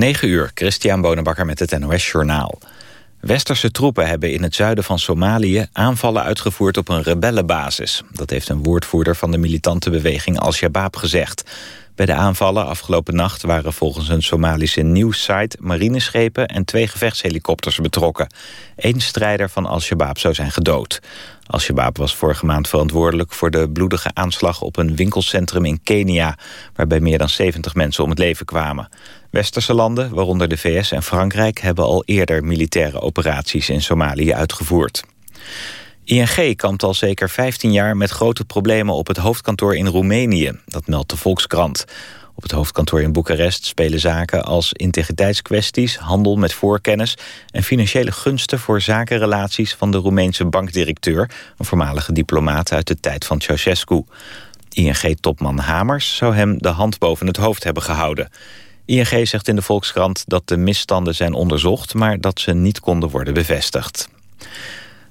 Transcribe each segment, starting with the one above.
9 uur, Christian Bonenbakker met het NOS Journaal. Westerse troepen hebben in het zuiden van Somalië aanvallen uitgevoerd op een rebellenbasis. Dat heeft een woordvoerder van de militante beweging Al-Shabaab gezegd. Bij de aanvallen afgelopen nacht waren volgens een Somalische nieuwssite marineschepen en twee gevechtshelikopters betrokken. Eén strijder van Al-Shabaab zou zijn gedood. Al-Shabaab was vorige maand verantwoordelijk voor de bloedige aanslag op een winkelcentrum in Kenia, waarbij meer dan 70 mensen om het leven kwamen. Westerse landen, waaronder de VS en Frankrijk, hebben al eerder militaire operaties in Somalië uitgevoerd. ING kampt al zeker 15 jaar met grote problemen op het hoofdkantoor in Roemenië. Dat meldt de Volkskrant. Op het hoofdkantoor in Boekarest spelen zaken als integriteitskwesties, handel met voorkennis en financiële gunsten voor zakenrelaties van de Roemeense bankdirecteur, een voormalige diplomaat uit de tijd van Ceausescu. ING-topman Hamers zou hem de hand boven het hoofd hebben gehouden. ING zegt in de Volkskrant dat de misstanden zijn onderzocht, maar dat ze niet konden worden bevestigd.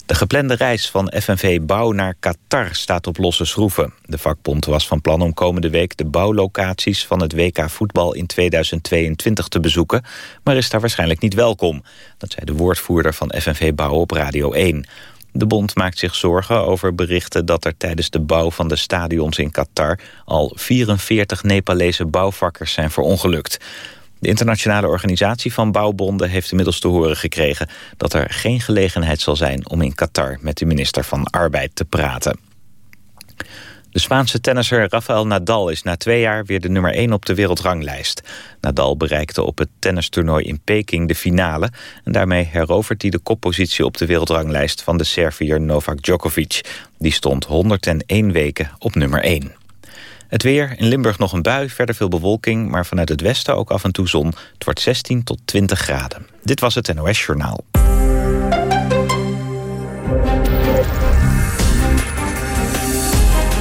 De geplande reis van FNV Bouw naar Qatar staat op losse schroeven. De vakbond was van plan om komende week de bouwlocaties van het WK voetbal in 2022 te bezoeken, maar is daar waarschijnlijk niet welkom. Dat zei de woordvoerder van FNV Bouw op Radio 1. De bond maakt zich zorgen over berichten dat er tijdens de bouw van de stadions in Qatar al 44 Nepalese bouwvakkers zijn verongelukt. De internationale organisatie van bouwbonden heeft inmiddels te horen gekregen dat er geen gelegenheid zal zijn om in Qatar met de minister van Arbeid te praten. De Spaanse tennisser Rafael Nadal is na twee jaar weer de nummer 1 op de wereldranglijst. Nadal bereikte op het tennistoernooi in Peking de finale... en daarmee herovert hij de koppositie op de wereldranglijst van de Serviër Novak Djokovic. Die stond 101 weken op nummer 1. Het weer, in Limburg nog een bui, verder veel bewolking... maar vanuit het westen ook af en toe zon. Het wordt 16 tot 20 graden. Dit was het NOS Journaal.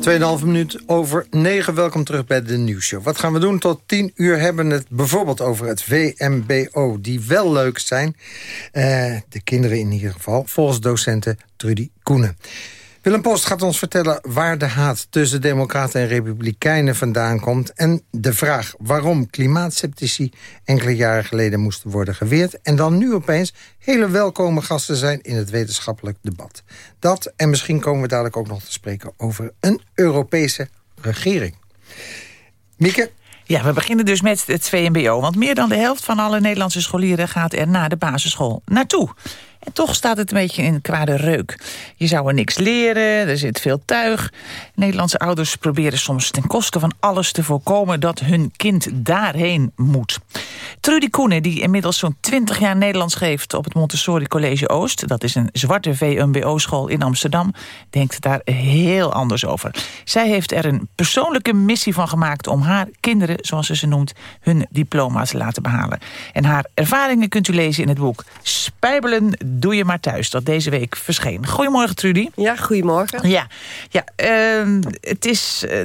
2,5 minuut over 9. Welkom terug bij de nieuwsshow. Wat gaan we doen? Tot 10 uur hebben we het bijvoorbeeld over het VMBO... die wel leuk zijn. Uh, de kinderen in ieder geval. Volgens docenten Trudy Koenen. Willem Post gaat ons vertellen waar de haat tussen democraten en republikeinen vandaan komt... en de vraag waarom klimaatceptici enkele jaren geleden moesten worden geweerd... en dan nu opeens hele welkome gasten zijn in het wetenschappelijk debat. Dat en misschien komen we dadelijk ook nog te spreken over een Europese regering. Mieke? Ja, we beginnen dus met het VMBO. Want meer dan de helft van alle Nederlandse scholieren gaat er na de basisschool naartoe. Toch staat het een beetje in kwade reuk. Je zou er niks leren, er zit veel tuig. Nederlandse ouders proberen soms ten koste van alles te voorkomen... dat hun kind daarheen moet. Trudy Koenen, die inmiddels zo'n 20 jaar Nederlands geeft... op het Montessori College Oost, dat is een zwarte VMBO-school in Amsterdam... denkt daar heel anders over. Zij heeft er een persoonlijke missie van gemaakt... om haar kinderen, zoals ze ze noemt, hun diploma's te laten behalen. En haar ervaringen kunt u lezen in het boek Spijbelen Doe je maar thuis, dat deze week verscheen. Goedemorgen, Trudy. Ja, goedemorgen. Ja, ja uh, het is... Uh,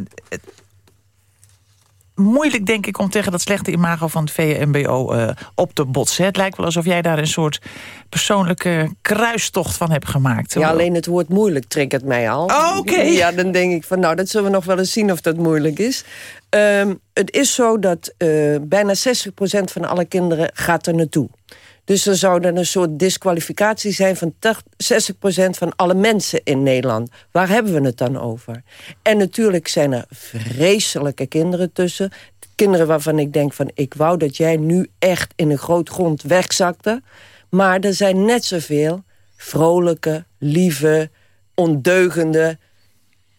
moeilijk, denk ik, om tegen dat slechte imago van het VMBO uh, op te botsen. Het lijkt wel alsof jij daar een soort persoonlijke kruistocht van hebt gemaakt. Ja, alleen het woord moeilijk triggert mij al. Oh, oké. Ja, dan denk ik van, nou, dat zullen we nog wel eens zien of dat moeilijk is. Um, het is zo dat uh, bijna 60% van alle kinderen gaat er naartoe. Dus er zou dan een soort disqualificatie zijn van 60% van alle mensen in Nederland. Waar hebben we het dan over? En natuurlijk zijn er vreselijke kinderen tussen. Kinderen waarvan ik denk van ik wou dat jij nu echt in een groot grond wegzakte. Maar er zijn net zoveel vrolijke, lieve, ondeugende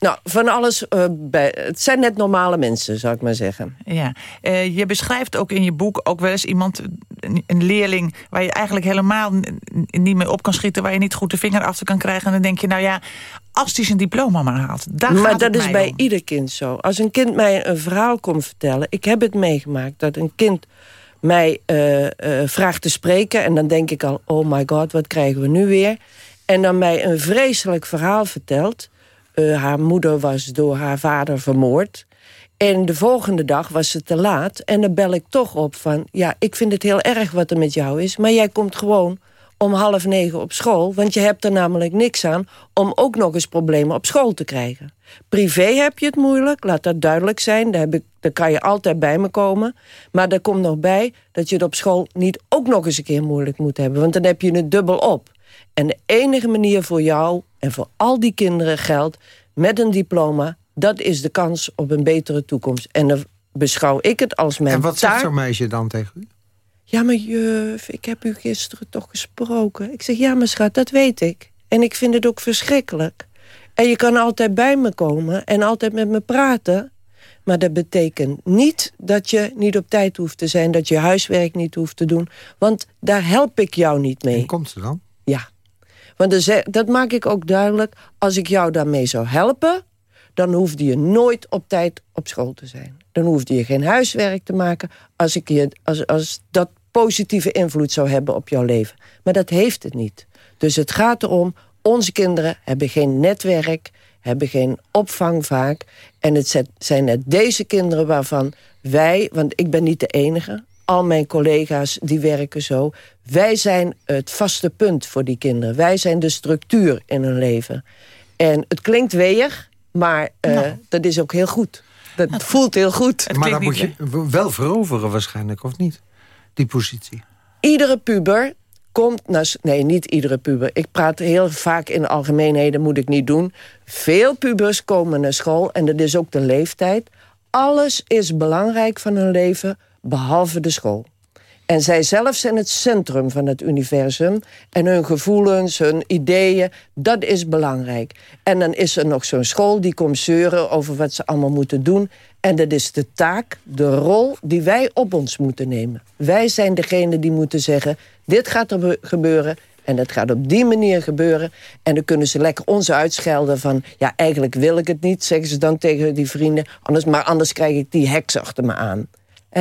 nou, van alles. Uh, bij, het zijn net normale mensen, zou ik maar zeggen. Ja. Uh, je beschrijft ook in je boek ook wel eens iemand, een leerling... waar je eigenlijk helemaal niet mee op kan schieten... waar je niet goed de vinger af te kan krijgen. En dan denk je, nou ja, als hij zijn diploma maar haalt. Daar maar dat is bij ieder kind zo. Als een kind mij een verhaal komt vertellen... ik heb het meegemaakt dat een kind mij uh, vraagt te spreken... en dan denk ik al, oh my god, wat krijgen we nu weer? En dan mij een vreselijk verhaal vertelt... Uh, haar moeder was door haar vader vermoord. En de volgende dag was het te laat. En dan bel ik toch op van... ja, ik vind het heel erg wat er met jou is... maar jij komt gewoon om half negen op school... want je hebt er namelijk niks aan... om ook nog eens problemen op school te krijgen. Privé heb je het moeilijk, laat dat duidelijk zijn. Daar, heb ik, daar kan je altijd bij me komen. Maar er komt nog bij dat je het op school niet ook nog eens een keer moeilijk moet hebben. Want dan heb je het dubbel op. En de enige manier voor jou en voor al die kinderen geldt... met een diploma, dat is de kans op een betere toekomst. En dan beschouw ik het als mijn En wat zegt zo'n meisje dan tegen u? Ja, maar juf, ik heb u gisteren toch gesproken. Ik zeg, ja, maar schat, dat weet ik. En ik vind het ook verschrikkelijk. En je kan altijd bij me komen en altijd met me praten. Maar dat betekent niet dat je niet op tijd hoeft te zijn... dat je huiswerk niet hoeft te doen. Want daar help ik jou niet mee. En komt ze dan? Want dat maak ik ook duidelijk. Als ik jou daarmee zou helpen... dan hoefde je nooit op tijd op school te zijn. Dan hoefde je geen huiswerk te maken... als, ik je, als, als dat positieve invloed zou hebben op jouw leven. Maar dat heeft het niet. Dus het gaat erom... onze kinderen hebben geen netwerk... hebben geen opvang vaak. En het zijn net deze kinderen waarvan wij... want ik ben niet de enige... al mijn collega's die werken zo... wij zijn het vaste punt voor die kinderen. Wij zijn de structuur in hun leven. En het klinkt weeg, maar eh, dat is ook heel goed. Dat voelt heel goed. Maar dan klinkt moet je wel veroveren waarschijnlijk, of niet? Die positie. Iedere puber komt naar... Nee, niet iedere puber. Ik praat heel vaak in algemeenheden, moet ik niet doen. Veel pubers komen naar school, en dat is ook de leeftijd. Alles is belangrijk van hun leven, behalve de school. En zij zelf zijn het centrum van het universum. En hun gevoelens, hun ideeën, dat is belangrijk. En dan is er nog zo'n school die komt zeuren over wat ze allemaal moeten doen. En dat is de taak, de rol die wij op ons moeten nemen. Wij zijn degene die moeten zeggen, dit gaat er be- gebeuren... En dat gaat op die manier gebeuren. En dan kunnen ze lekker ons uitschelden van... ja, eigenlijk wil ik het niet, zeggen ze dan tegen die vrienden. Anders, maar anders krijg ik die heks achter me aan.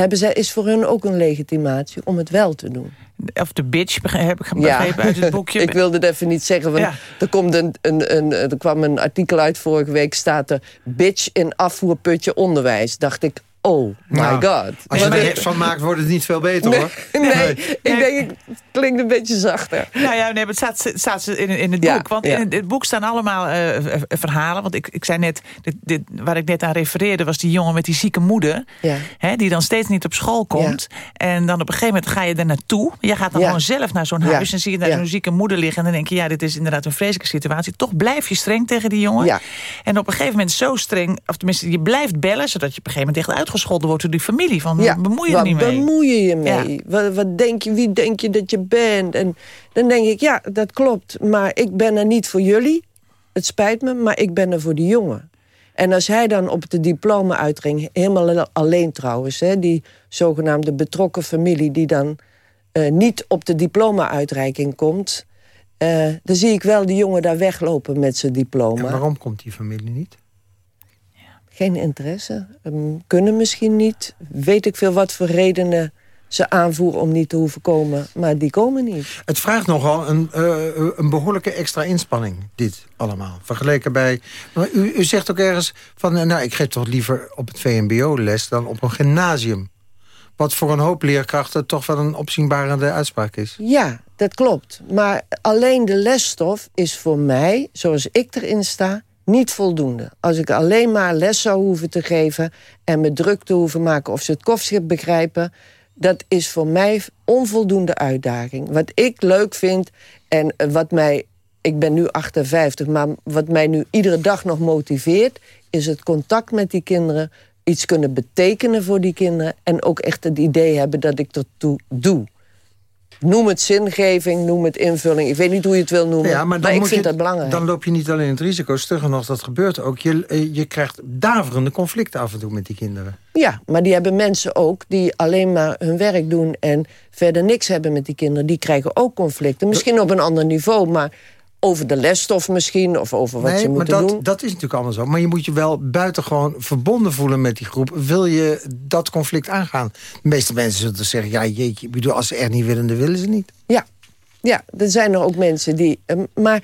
Hebben zij, is voor hun ook een legitimatie om het wel te doen. Of de bitch, heb ik begrepen uit het boekje. ik wilde het even niet zeggen. Want Ja. er, komt een, een, een, er kwam een artikel uit vorige week. Staat er bitch in afvoerputje onderwijs. Dacht ik, oh my Nou, god. Als je er niks van maakt, wordt het niet veel beter, Nee, hoor. nee, ik denk, het klinkt een beetje zachter. Nou ja, nee, maar het staat, staat ze in, in het Ja, boek. Want ja. in het, boek staan allemaal eh, verhalen. Want ik, ik zei net, dit, dit, waar ik net aan refereerde... was die jongen met die zieke moeder. Ja. Hè, die dan steeds niet op school komt. En dan op een gegeven moment ga je er naartoe. Je gaat dan Ja. gewoon zelf naar zo'n Ja. huis... en zie je daar Ja. zo'n zieke moeder liggen... en dan denk je, ja, dit is inderdaad een vreselijke situatie. Toch blijf je streng tegen die jongen. Ja. En op een gegeven moment zo streng... of tenminste, je blijft bellen... zodat je op een gegeven moment echt uitgescholden wordt... door die familie. Van, Ja, bemoei je er wat niet mee. bemoei je je mee? Ja. Wat, wat denk je, wie denk je dat je bent? En dan denk ik, ja, dat klopt. Maar ik ben er niet voor jullie. Het spijt me, maar ik ben er voor die jongen. En als hij dan op de diploma uitging, helemaal alleen trouwens... Hè, die zogenaamde betrokken familie die dan eh, niet op de diploma-uitreiking komt... eh, dan zie ik wel die jongen daar weglopen met zijn diploma. En waarom komt die familie niet? Geen interesse. Ehm, kunnen misschien niet. Weet ik veel wat voor redenen ze aanvoeren om niet te hoeven komen. Maar die komen niet. Het vraagt nogal een, eh, een behoorlijke extra inspanning, dit allemaal. Vergeleken bij... Maar u, u zegt ook ergens van... eh, nou, ik geef toch liever op het VMBO les dan op een gymnasium. Wat voor een hoop leerkrachten toch wel een opzienbarende uitspraak is. Ja, dat klopt. Maar alleen de lesstof is voor mij, zoals ik erin sta, niet voldoende. Als ik alleen maar les zou hoeven te geven... en me druk te hoeven maken of ze het kofschip begrijpen... dat is voor mij onvoldoende uitdaging. Wat ik leuk vind en eh, wat mij... Ik ben nu 58, maar wat mij nu iedere dag nog motiveert... is het contact met die kinderen, iets kunnen betekenen voor die kinderen... en ook echt het idee hebben dat ik ertoe doe. Noem het zingeving, noem het invulling. Ik weet niet hoe je het wil noemen, Ja, maar ik vind je, dat belangrijk. dan loop je niet alleen het risico. Stugger nog, dat gebeurt ook. Je, eh, je krijgt daverende conflicten af en toe met die kinderen. Ja, maar die hebben mensen ook die alleen maar hun werk doen... en verder niks hebben met die kinderen. Die krijgen ook conflicten. Misschien op een ander niveau, maar over de lesstof misschien... of over wat nee, maar moeten dat, doen. dat is natuurlijk allemaal zo. Maar je moet je wel buitengewoon verbonden voelen met die groep. Wil je dat conflict aangaan? De meeste mensen zullen zeggen... ja, jeetje, bedoel, als ze echt niet willen, dan willen ze niet. Ja, ja er zijn er ook mensen die... eh, maar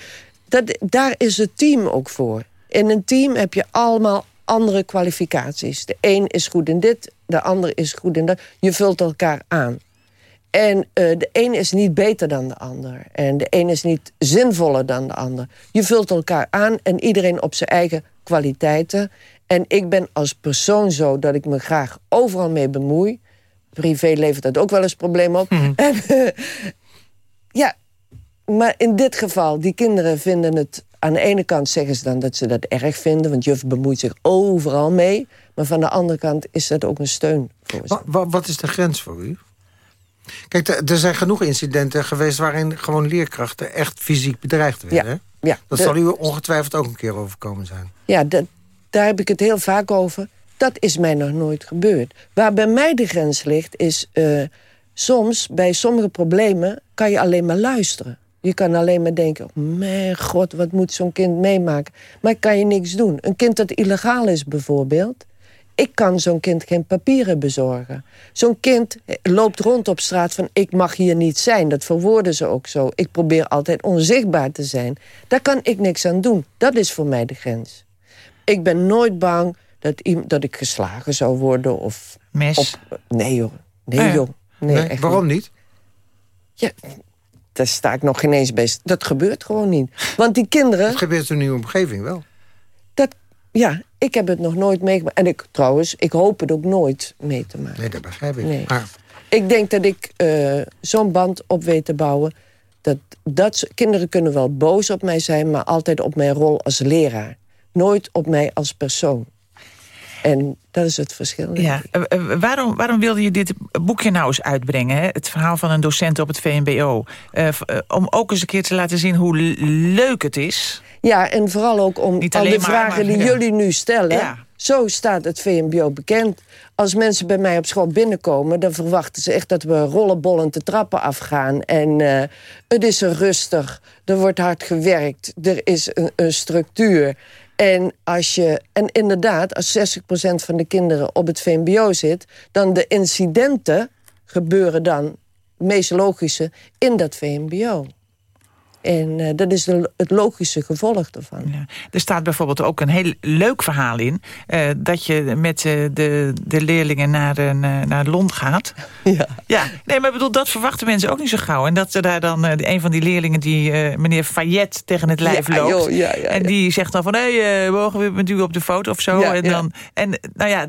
dat, daar is het team ook voor. In een team heb je allemaal andere kwalificaties. De een is goed in dit, de ander is goed in dat. Je vult elkaar aan. En eh, de een is niet beter dan de ander. En de een is niet zinvoller dan de ander. Je vult elkaar aan en iedereen op zijn eigen kwaliteiten. En ik ben als persoon zo dat ik me graag overal mee bemoei. Privé levert dat ook wel eens probleem op. Mhm. En, ja, maar in dit geval, die kinderen vinden het... aan de ene kant zeggen ze dan dat ze dat erg vinden... want juf bemoeit zich overal mee. Maar van de andere kant is dat ook een steun voor ze. Wa- wa- wat is de grens voor u? Kijk, er- zijn genoeg incidenten geweest... waarin gewoon leerkrachten echt fysiek bedreigd werden. Ja, hè? ja. Dat De- zal u ongetwijfeld ook een keer overkomen zijn. Ja, daar heb ik het heel vaak over. Dat is mij nog nooit gebeurd. Waar bij mij de grens ligt, is eh, soms bij sommige problemen kan je alleen maar luisteren. Je kan alleen maar denken, oh, mijn god, wat moet zo'n kind meemaken? Maar kan je niks doen. Een kind dat illegaal is bijvoorbeeld... ik kan zo'n kind geen papieren bezorgen. Zo'n kind eh, loopt rond op straat van ik mag hier niet zijn. Dat verwoorden ze ook zo. Ik probeer altijd onzichtbaar te zijn. Daar kan ik niks aan doen. Dat is voor mij de grens. Ik ben nooit bang dat, dat ik geslagen zou worden of... Mes. Op, nee joh, nee ja. joh. Nee, Nee, echt waarom niet. niet? Ja, daar sta ik nog geen eens bij. Dat gebeurt gewoon niet. Want die kinderen, Het gebeurt in uw omgeving wel. dat, ja, ik heb het nog nooit meegemaakt. En ik trouwens, ik hoop het ook nooit mee te maken. Nee, dat begrijp ik. Nee. Maar Ik denk dat ik eh, zo'n band op weet te bouwen. Dat, dat kinderen kunnen wel boos op mij zijn, maar altijd op mijn rol als leraar. Nooit op mij als persoon. En dat is het verschil. Ja, eh, eh, waarom, waarom wilde je dit boekje nou eens uitbrengen? Hè? Het verhaal van een docent op het VMBO. Om ook eens een keer te laten zien hoe leuk het is. Ja, en vooral ook om Niet al de vragen maar, die ja. jullie nu stellen. Ja. Zo staat het VMBO bekend. Als mensen bij mij op school binnenkomen... dan verwachten ze echt dat we rollenbollend de trappen afgaan. En eh, het is er rustig, er wordt hard gewerkt, er is een, een structuur. En, als je, en inderdaad, als 60% van de kinderen op het VMBO zit... dan de incidenten gebeuren dan, meest logische, in dat VMBO. En eh, dat is de, het logische gevolg ervan. Ja. Er staat bijvoorbeeld ook een heel leuk verhaal in. eh, dat je met eh, de, de leerlingen naar, een, naar Londen gaat. Ja. Ja, nee, maar ik bedoel, dat verwachten mensen ook niet zo gauw. En dat ze daar dan een van die leerlingen die meneer Fayette tegen het lijf Ja, loopt. joh, ja, ja, en die zegt dan van, hé, hey, mogen we met u op de foto of zo? En dan, en nou ja,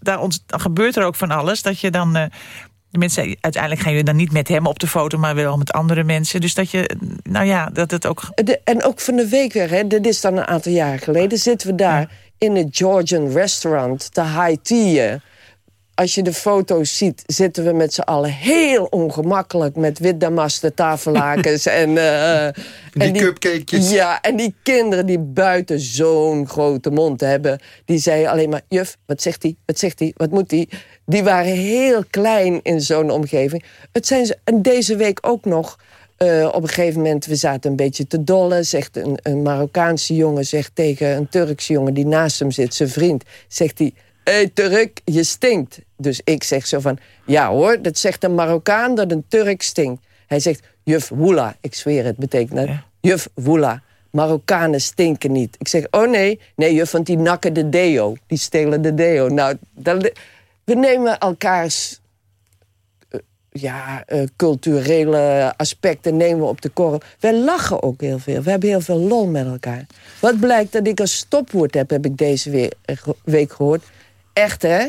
daar ont- dan gebeurt er ook van alles. Dat je dan, de mensen, uiteindelijk gaan jullie dan niet met hem op de foto, maar wel met andere mensen. Dus dat je, nou ja, dat het ook... De- en ook van de week weer, hè, dit is dan een aantal jaren geleden... zitten we daar in het Georgian restaurant te high. Als je de foto's ziet, zitten we met z'n allen heel ongemakkelijk... met wit damasten tafellakens en... eh, Die cupcakejes. Ja, en die kinderen die buiten zo'n grote mond hebben... die zeiden alleen maar, juf, wat zegt hij, wat zegt hij, wat moet hij? Die waren heel klein in zo'n omgeving. Het zijn ze, en deze week ook nog... eh, op een gegeven moment, we zaten een beetje te dollen... zegt een, een Marokkaanse jongen zegt tegen een Turkse jongen... die naast hem zit, zijn vriend, zegt hij... Hé hey, Turk, je stinkt. Dus ik zeg zo van... Ja hoor, dat zegt een Marokkaan dat een Turk stinkt. Hij zegt, juf woela. Ik zweer het, betekent dat. Ja. Juf woela. Marokkanen stinken niet. Ik zeg, oh nee. Nee juf, want die nakken de deo. Die stelen de deo. Nou, dat, we nemen elkaars... eh, ja, eh, culturele aspecten nemen we op de korrel. Wij lachen ook heel veel. We hebben heel veel lol met elkaar. Wat blijkt dat ik een stopwoord heb, heb ik deze week gehoord. Echt, hè?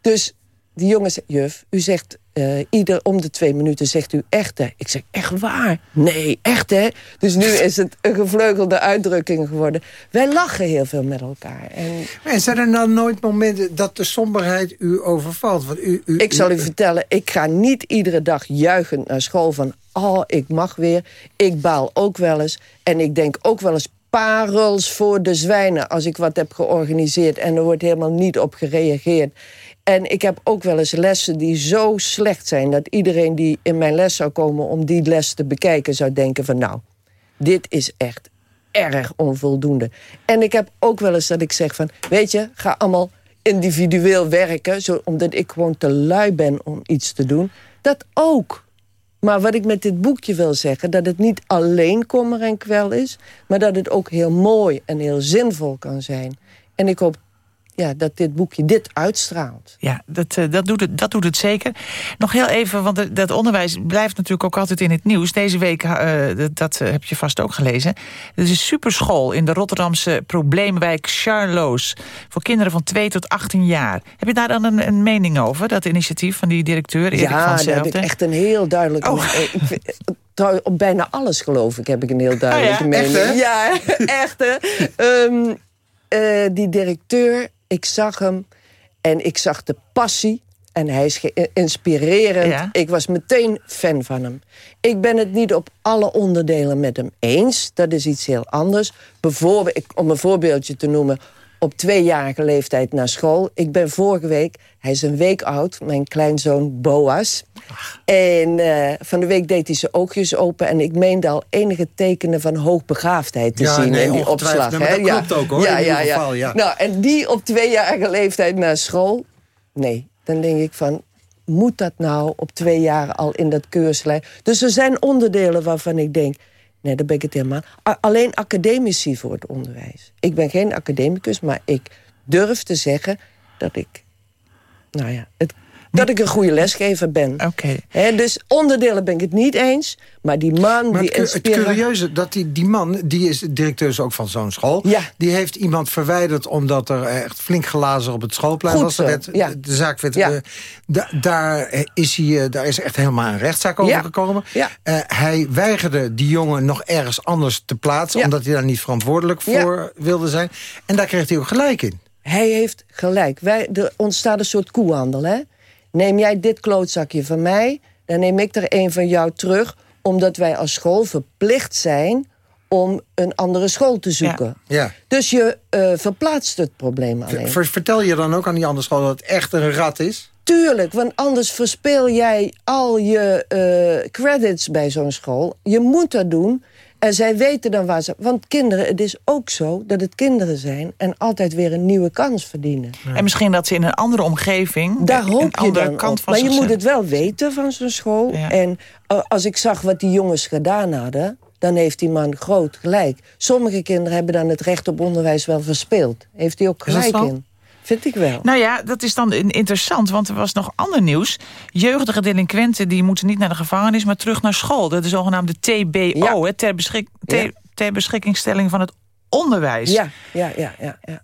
Dus die jongen zegt, juf, u zegt eh, ieder om de twee minuten zegt u echt, hè? Ik zeg, echt waar? Nee, echt, hè? Dus nu is het een gevleugelde uitdrukking geworden. Wij lachen heel veel met elkaar. En En zijn er dan nooit momenten dat de somberheid u overvalt? Want u, u, Ik zal u vertellen, ik ga niet iedere dag juichend naar school van... oh, ik mag weer. Ik baal ook wel eens. En ik denk ook wel eens parels voor de zwijnen... als ik wat heb georganiseerd en er wordt helemaal niet op gereageerd. En ik heb ook wel eens lessen die zo slecht zijn... dat iedereen die in mijn les zou komen om die les te bekijken... zou denken van nou, dit is echt erg onvoldoende. En ik heb ook wel eens dat ik zeg van... weet je, ga allemaal individueel werken... Zo, omdat ik gewoon te lui ben om iets te doen. Dat ook. Maar wat ik met dit boekje wil zeggen... dat het niet alleen kommer en kwel is... maar dat het ook heel mooi en heel zinvol kan zijn. En ik hoop ja, dat dit boekje dit uitstraalt. Ja, dat, eh, dat, doet het, dat doet het zeker. Nog heel even, want dat onderwijs blijft natuurlijk ook altijd in het nieuws. Deze week, eh, dat, dat eh, heb je vast ook gelezen. Er is een superschool in de Rotterdamse probleemwijk Charloes... voor kinderen van 2 tot 18 jaar. Heb je daar dan een, een mening over, dat initiatief van die directeur Erik van ja, daar heb ik echt een heel duidelijk... Oh. trouw- op bijna alles geloof ik heb ik een heel duidelijke Oh ja? mening. Echt, hè? Ja, echt hè. Ehm, eh, die directeur, ik zag hem en ik zag de passie. En hij is inspirerend. Ja. Ik was meteen fan van hem. Ik ben het niet op alle onderdelen met hem eens. Dat is iets heel anders. Bijvoorbeeld, om een voorbeeldje te noemen... op tweejarige leeftijd naar school. Ik ben vorige week, hij is een week oud... mijn kleinzoon Boas. En eh, van de week deed hij zijn oogjes open... en ik meende al enige tekenen van hoogbegaafdheid te Ja, zien nee, in die opslag. Nee, hè? dat klopt ook, hoor, Ja, in ja, ieder ja. geval, ja. Nou, en die op tweejarige leeftijd naar school... nee, dan denk ik van... moet dat nou op twee jaar al in dat keurslijn? Dus er zijn onderdelen waarvan ik denk... nee, daar ben ik het helemaal... Alleen academici voor het onderwijs. Ik ben geen academicus, maar ik durf te zeggen... dat ik, nou ja, het, dat ik een goede lesgever ben. Oké. Hè, dus onderdelen ben ik het niet eens... maar die man, Maar die het, cu- het inspira- curieuze, dat die, die man, die is directeur ook van zo'n school... Ja. die heeft iemand verwijderd omdat er echt flink glazen op het schoolplein Goed was. Zo, werd, ja. De zaak werd... Ja. eh, da- daar, is hij, eh, daar is echt helemaal een rechtszaak over Ja. gekomen. Ja. Eh, hij weigerde die jongen nog ergens anders te plaatsen... Ja. omdat hij daar niet verantwoordelijk Ja. voor wilde zijn. En daar kreeg hij ook gelijk in. Hij heeft gelijk. Wij, er ontstaat een soort koehandel, hè? Neem jij dit klootzakje van mij, dan neem ik er een van jou terug... omdat wij als school verplicht zijn om een andere school te zoeken. Ja. Dus je eh, verplaatst het probleem alleen. Ver- vertel je dan ook aan die andere school dat het echt een rat is? Tuurlijk, want anders verspeel jij al je eh, credits bij zo'n school. Je moet dat doen. En zij weten dan waar ze... Want kinderen, het is ook zo dat het kinderen zijn... en altijd weer een nieuwe kans verdienen. En misschien dat ze in een andere omgeving... Daar een hoop je dan kant op. van Maar je moet het wel weten van zo'n school. Ja. En eh, als ik zag wat die jongens gedaan hadden... dan heeft die man groot gelijk. Sommige kinderen hebben dan het recht op onderwijs wel verspeeld. Heeft hij ook gelijk in. Vind ik wel. Nou ja, dat is dan in- interessant, want er was nog ander nieuws. Jeugdige delinquenten die moeten niet naar de gevangenis, maar terug naar school. De zogenaamde TBO, Ja. hè, ter, beschik ter, Ja. ter beschikkingstelling van het onderwijs. Ja, ja, ja, ja. ja.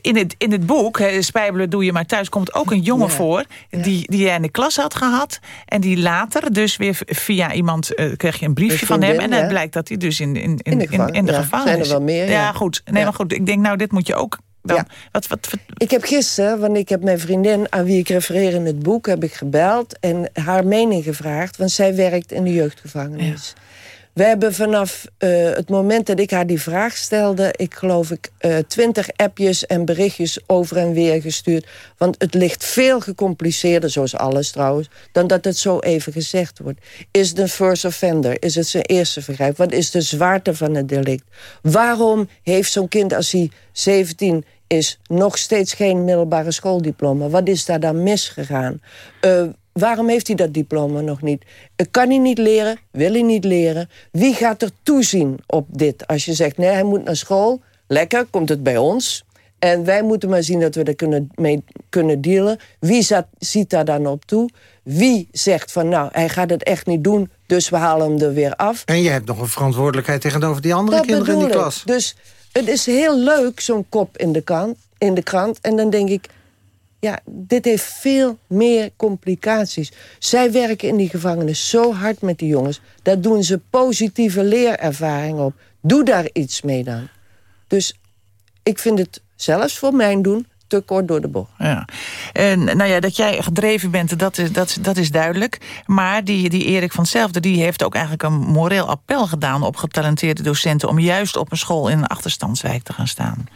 In het, in het boek, hè, Spijbelen doe je maar thuis... komt ook een jongen voor die, die jij in de klas had gehad... en die later dus weer via iemand eh, kreeg je een briefje Een van hem... en het blijkt dat hij dus in, in, in, In de in, gevangen- in de gevangenis... Zijn er wel meer, ja. goed. Nee, maar goed, ik denk nou, dit moet je ook... Dan, Ja. wat, wat, wat, Ik heb gisteren, want ik heb mijn vriendin... aan wie ik refereer in het boek, heb ik gebeld... en haar mening gevraagd, want zij werkt in de jeugdgevangenis. We hebben vanaf eh, het moment dat ik haar die vraag stelde... ik geloof ik eh, twintig appjes en berichtjes over en weer gestuurd. Want het ligt veel gecompliceerder, zoals alles trouwens... dan dat het zo even gezegd wordt. Is het first offender? Is het zijn eerste vergrijp? Wat is de zwaarte van het delict? Waarom heeft zo'n kind als hij 17 is... nog steeds geen middelbare schooldiploma? Wat is daar dan misgegaan? Eh, Waarom heeft hij dat diploma nog niet? Eh, Kan hij niet leren? Wil hij niet leren? Wie gaat er toezien op dit? Als je zegt, nee, hij moet naar school. Lekker, komt het bij ons. En wij moeten maar zien dat we er kunnen, mee kunnen dealen. Wie zat, ziet daar dan op toe? Wie zegt van, nou, hij gaat het echt niet doen... dus we halen hem er weer af. En je hebt nog een verantwoordelijkheid tegenover die andere Dat kinderen in die klas. Dus het is heel leuk, zo'n kop in de, krant, in de krant. En dan denk ik, ja, dit heeft veel meer complicaties. Zij werken in die gevangenis zo hard met die jongens. Daar doen ze positieve leerervaring op. Doe daar iets mee dan. Dus ik vind het zelfs voor mijn doen te kort door de bocht. Ja. En nou ja, dat jij gedreven bent, dat is, dat, dat is duidelijk. Maar die, die Erik van Zelfde, die heeft ook eigenlijk een moreel appel gedaan... op getalenteerde docenten om juist op een school in een achterstandswijk te gaan staan.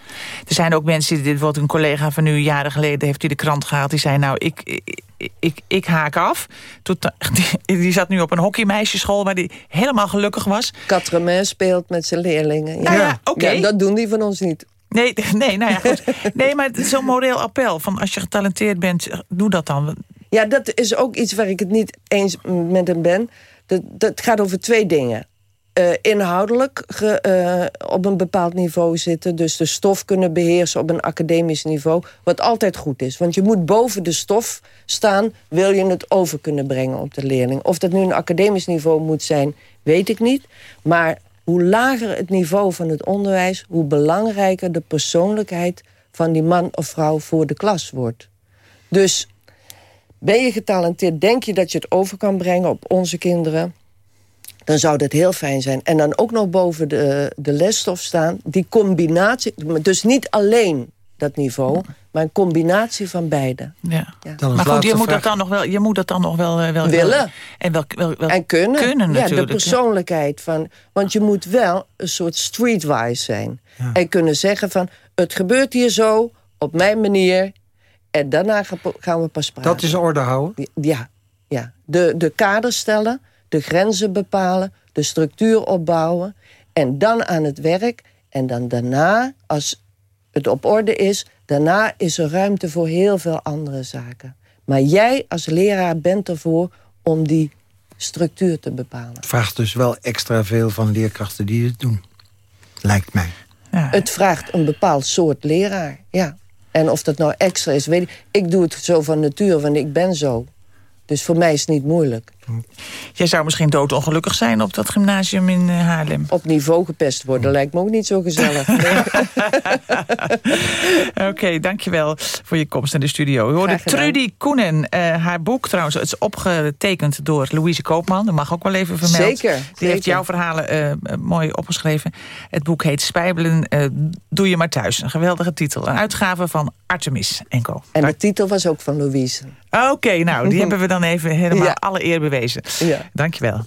Er zijn ook mensen, die, bijvoorbeeld een collega van nu... jaren geleden heeft hij de krant gehaald, die zei... nou, ik, ik, ik, ik haak af. Tot, die, die zat nu op een hockeymeisjesschool... waar die helemaal gelukkig was. Katremin speelt met zijn leerlingen. Nou ja, oké. Ja, dat doen die van ons niet. Nee, nee, nou ja, goed. Nee, maar zo'n moreel appel van als je getalenteerd bent, doe dat dan. Ja, dat is ook iets waar ik het niet eens met hem ben. Dat, dat gaat over twee dingen. eh, inhoudelijk ge, eh, op een bepaald niveau zitten. Dus de stof kunnen beheersen op een academisch niveau. Wat altijd goed is. Want je moet boven de stof staan... wil je het over kunnen brengen op de leerling. Of dat nu een academisch niveau moet zijn, weet ik niet. Maar hoe lager het niveau van het onderwijs... hoe belangrijker de persoonlijkheid van die man of vrouw voor de klas wordt. Dus ben je getalenteerd, denk je dat je het over kan brengen op onze kinderen dan zou dat heel fijn zijn. En dan ook nog boven de, de lesstof staan. Die combinatie, dus niet alleen dat niveau, maar een combinatie van beide. Ja. Maar goed, je moet, dat dan nog wel, je moet dat dan nog wel, eh, wel willen. en, wel, wel, wel, en kunnen. kunnen ja, de persoonlijkheid van. Want je moet wel een soort streetwise zijn. En kunnen zeggen van het gebeurt hier zo, op mijn manier. En daarna gaan we pas praten. Dat is orde houden? Ja, ja. De, de kaders stellen de grenzen bepalen, de structuur opbouwen... en dan aan het werk. En dan daarna, als het op orde is... daarna is er ruimte voor heel veel andere zaken. Maar jij als leraar bent ervoor om die structuur te bepalen. Het vraagt dus wel extra veel van leerkrachten die het doen. Lijkt mij. Ja. Het vraagt een bepaald soort leraar, ja. En of dat nou extra is, weet ik. Ik doe het zo van natuur, want ik ben zo. Dus voor mij is het niet moeilijk. Jij zou misschien doodongelukkig zijn op dat gymnasium in uh, Haarlem. Op niveau gepest worden lijkt me ook niet zo gezellig. Oké, dankjewel voor je komst in de studio. We hoorde Trudy Koenen. Uh, haar boek trouwens, het is opgetekend door Louise Koopman. Dat mag ook wel even vermeld. Zeker. Die heeft jouw verhalen uh, mooi opgeschreven. Het boek heet Spijbelen, doe je maar thuis. Een geweldige titel. Een uitgave van Artemis Enco. En de titel was ook van Louise. Oké, nou, die hebben we dan even helemaal alle eer bewezen. Ja. Dankjewel.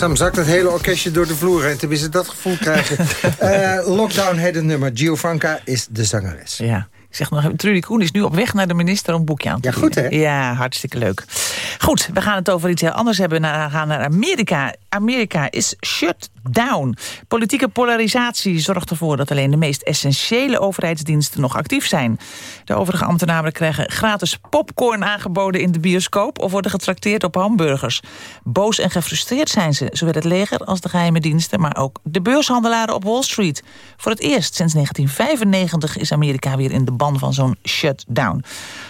Langzaam zakt het hele orkestje door de vloer heen. Tenminste, dat gevoel krijgen. uh, lockdown heet het nummer. Giovanka is de zangeres. Ja. Ik zeg nog even, Trudy Koen is nu op weg naar de minister om een boekje aan te Ja, goed hè? Ja, hartstikke leuk. Goed, we gaan het over iets heel anders hebben. We gaan naar Amerika. Amerika is shut down. Politieke polarisatie zorgt ervoor dat alleen de meest essentiële overheidsdiensten nog actief zijn. De overige ambtenaren krijgen gratis popcorn aangeboden in de bioscoop... of worden getrakteerd op hamburgers. Boos en gefrustreerd zijn ze, zowel het leger als de geheime diensten... maar ook de beurshandelaren op Wall Street. Voor het eerst sinds 1995 is Amerika weer in de ban van zo'n shutdown.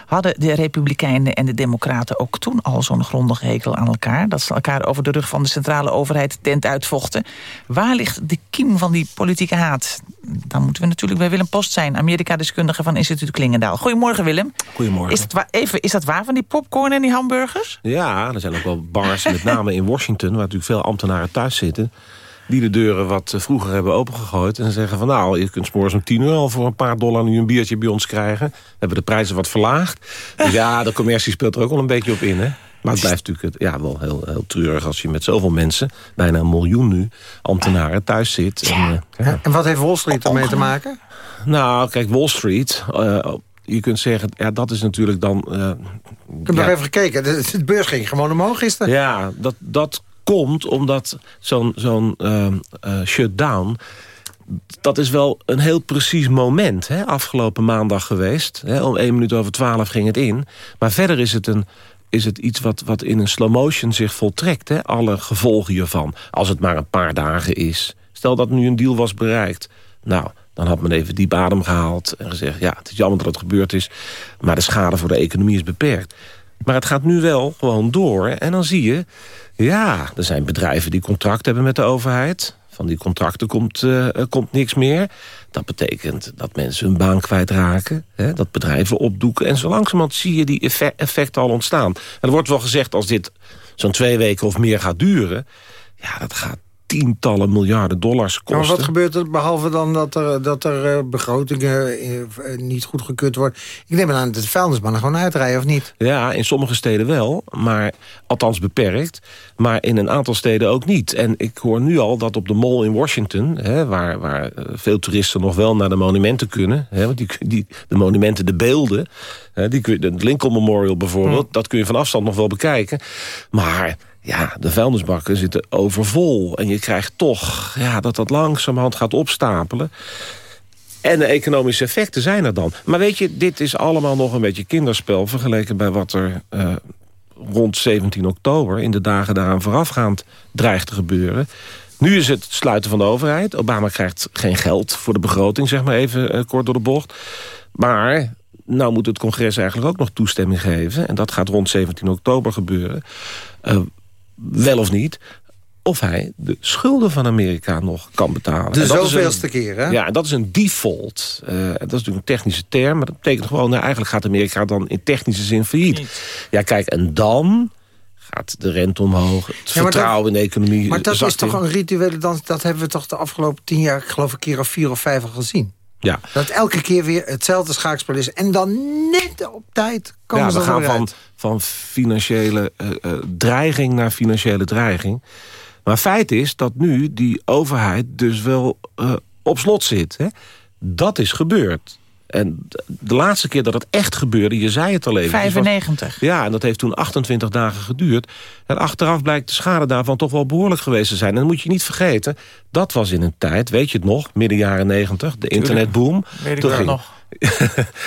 Hadden de Republikeinen en de Democraten ook toen al zo'n grondige hekel aan elkaar... dat ze elkaar over de rug van de centrale overheid tent uitvochten? Waar ligt de kiem van die politieke haat? Dan moeten we natuurlijk bij Willem Post zijn... Amerika-deskundige van instituut Klingendaal. Goedemorgen, Willem. Goedemorgen. Is, het even, is dat waar van die popcorn en die hamburgers? Ja, er zijn ook wel bars, met name in Washington... waar natuurlijk veel ambtenaren thuis zitten die de deuren wat vroeger hebben opengegooid... en zeggen van nou, je kunt s'morgens om 10 uur al voor een paar dollar nu een biertje bij ons krijgen. We hebben de prijzen wat verlaagd. Dus ja, de commercie speelt er ook wel een beetje op in, hè. Maar het blijft natuurlijk ja, wel heel, heel treurig als je met zoveel mensen... bijna een miljoen nu, ambtenaren thuis zit. En, uh, ja. en wat heeft Wall Street ermee te maken? Nou, kijk, Wall Street... Uh, je kunt zeggen, ja, dat is natuurlijk dan... Uh, ik heb ja. nog even gekeken, de, de, beurs ging gewoon omhoog gisteren. Ja, dat, dat komt omdat zo'n zo'n shutdown... dat is wel een heel precies moment, hè, afgelopen maandag geweest. Hè, om één minuut over twaalf ging het in. Maar verder is het een, is het iets wat, wat in een slow motion zich voltrekt. Hè? Alle gevolgen hiervan. Als het maar een paar dagen is. Stel dat nu een deal was bereikt. Nou, dan had men even diep adem gehaald. En gezegd, ja, het is jammer dat het gebeurd is. Maar de schade voor de economie is beperkt. Maar het gaat nu wel gewoon door. En dan zie je, ja, er zijn bedrijven die contract hebben met de overheid. Van die contracten komt, uh, komt niks meer. Dat betekent dat mensen hun baan kwijtraken. Hè, dat bedrijven opdoeken. En zo langzamerhand zie je die effect, effecten al ontstaan. En er wordt wel gezegd, als dit zo'n twee weken of meer gaat duren... ja, dat gaat tientallen miljarden dollars kosten. Maar wat gebeurt er behalve dan dat er, dat er begrotingen niet goedgekeurd worden? Ik neem aan dat de vuilnismannen gewoon uitrijden, of niet? Ja, in sommige steden wel, maar althans beperkt. Maar in een aantal steden ook niet. En ik hoor nu al dat op de mall in Washington... Hè, waar, waar veel toeristen nog wel naar de monumenten kunnen... Hè, want die, die, de monumenten, de beelden... Hè, die, het Lincoln Memorial bijvoorbeeld, Hm. dat kun je van afstand nog wel bekijken. Maar ja, de vuilnisbakken zitten overvol. En je krijgt toch ja, dat dat langzamerhand gaat opstapelen. En de economische effecten zijn er dan. Maar weet je, dit is allemaal nog een beetje kinderspel... vergeleken bij wat er uh, rond 17 oktober... in de dagen daaraan voorafgaand dreigt te gebeuren. Nu is het sluiten van de overheid. Obama krijgt geen geld voor de begroting, zeg maar even uh, kort door de bocht. Maar nou moet het congres eigenlijk ook nog toestemming geven. En dat gaat rond 17 oktober gebeuren. Uh, wel of niet, of hij de schulden van Amerika nog kan betalen. De zoveelste keer, hè? Ja, en dat is een default. Uh, dat is natuurlijk een technische term, maar dat betekent gewoon... Nou, eigenlijk gaat Amerika dan in technische zin failliet. Niet. Ja, kijk, en dan gaat de rente omhoog, het ja, vertrouwen dat, in de economie Maar dat is toch in. een rituele dans, dat hebben we toch de afgelopen tien jaar... ik geloof een keer of vier of vijf al gezien. Ja. Dat elke keer weer hetzelfde schaakspel is. En dan net op tijd komen ja, ze we gaan van, uit. van financiële uh, uh, dreiging naar financiële dreiging. Maar feit is dat nu die overheid dus wel uh, op slot zit. Hè? Dat is gebeurd. En de laatste keer dat het echt gebeurde, je zei het al even. 95. Was, ja, en dat heeft toen 28 dagen geduurd. En achteraf blijkt de schade daarvan toch wel behoorlijk geweest te zijn. En dan moet je niet vergeten, dat was in een tijd, weet je het nog, midden jaren 90, de internetboom. Weet ik nog.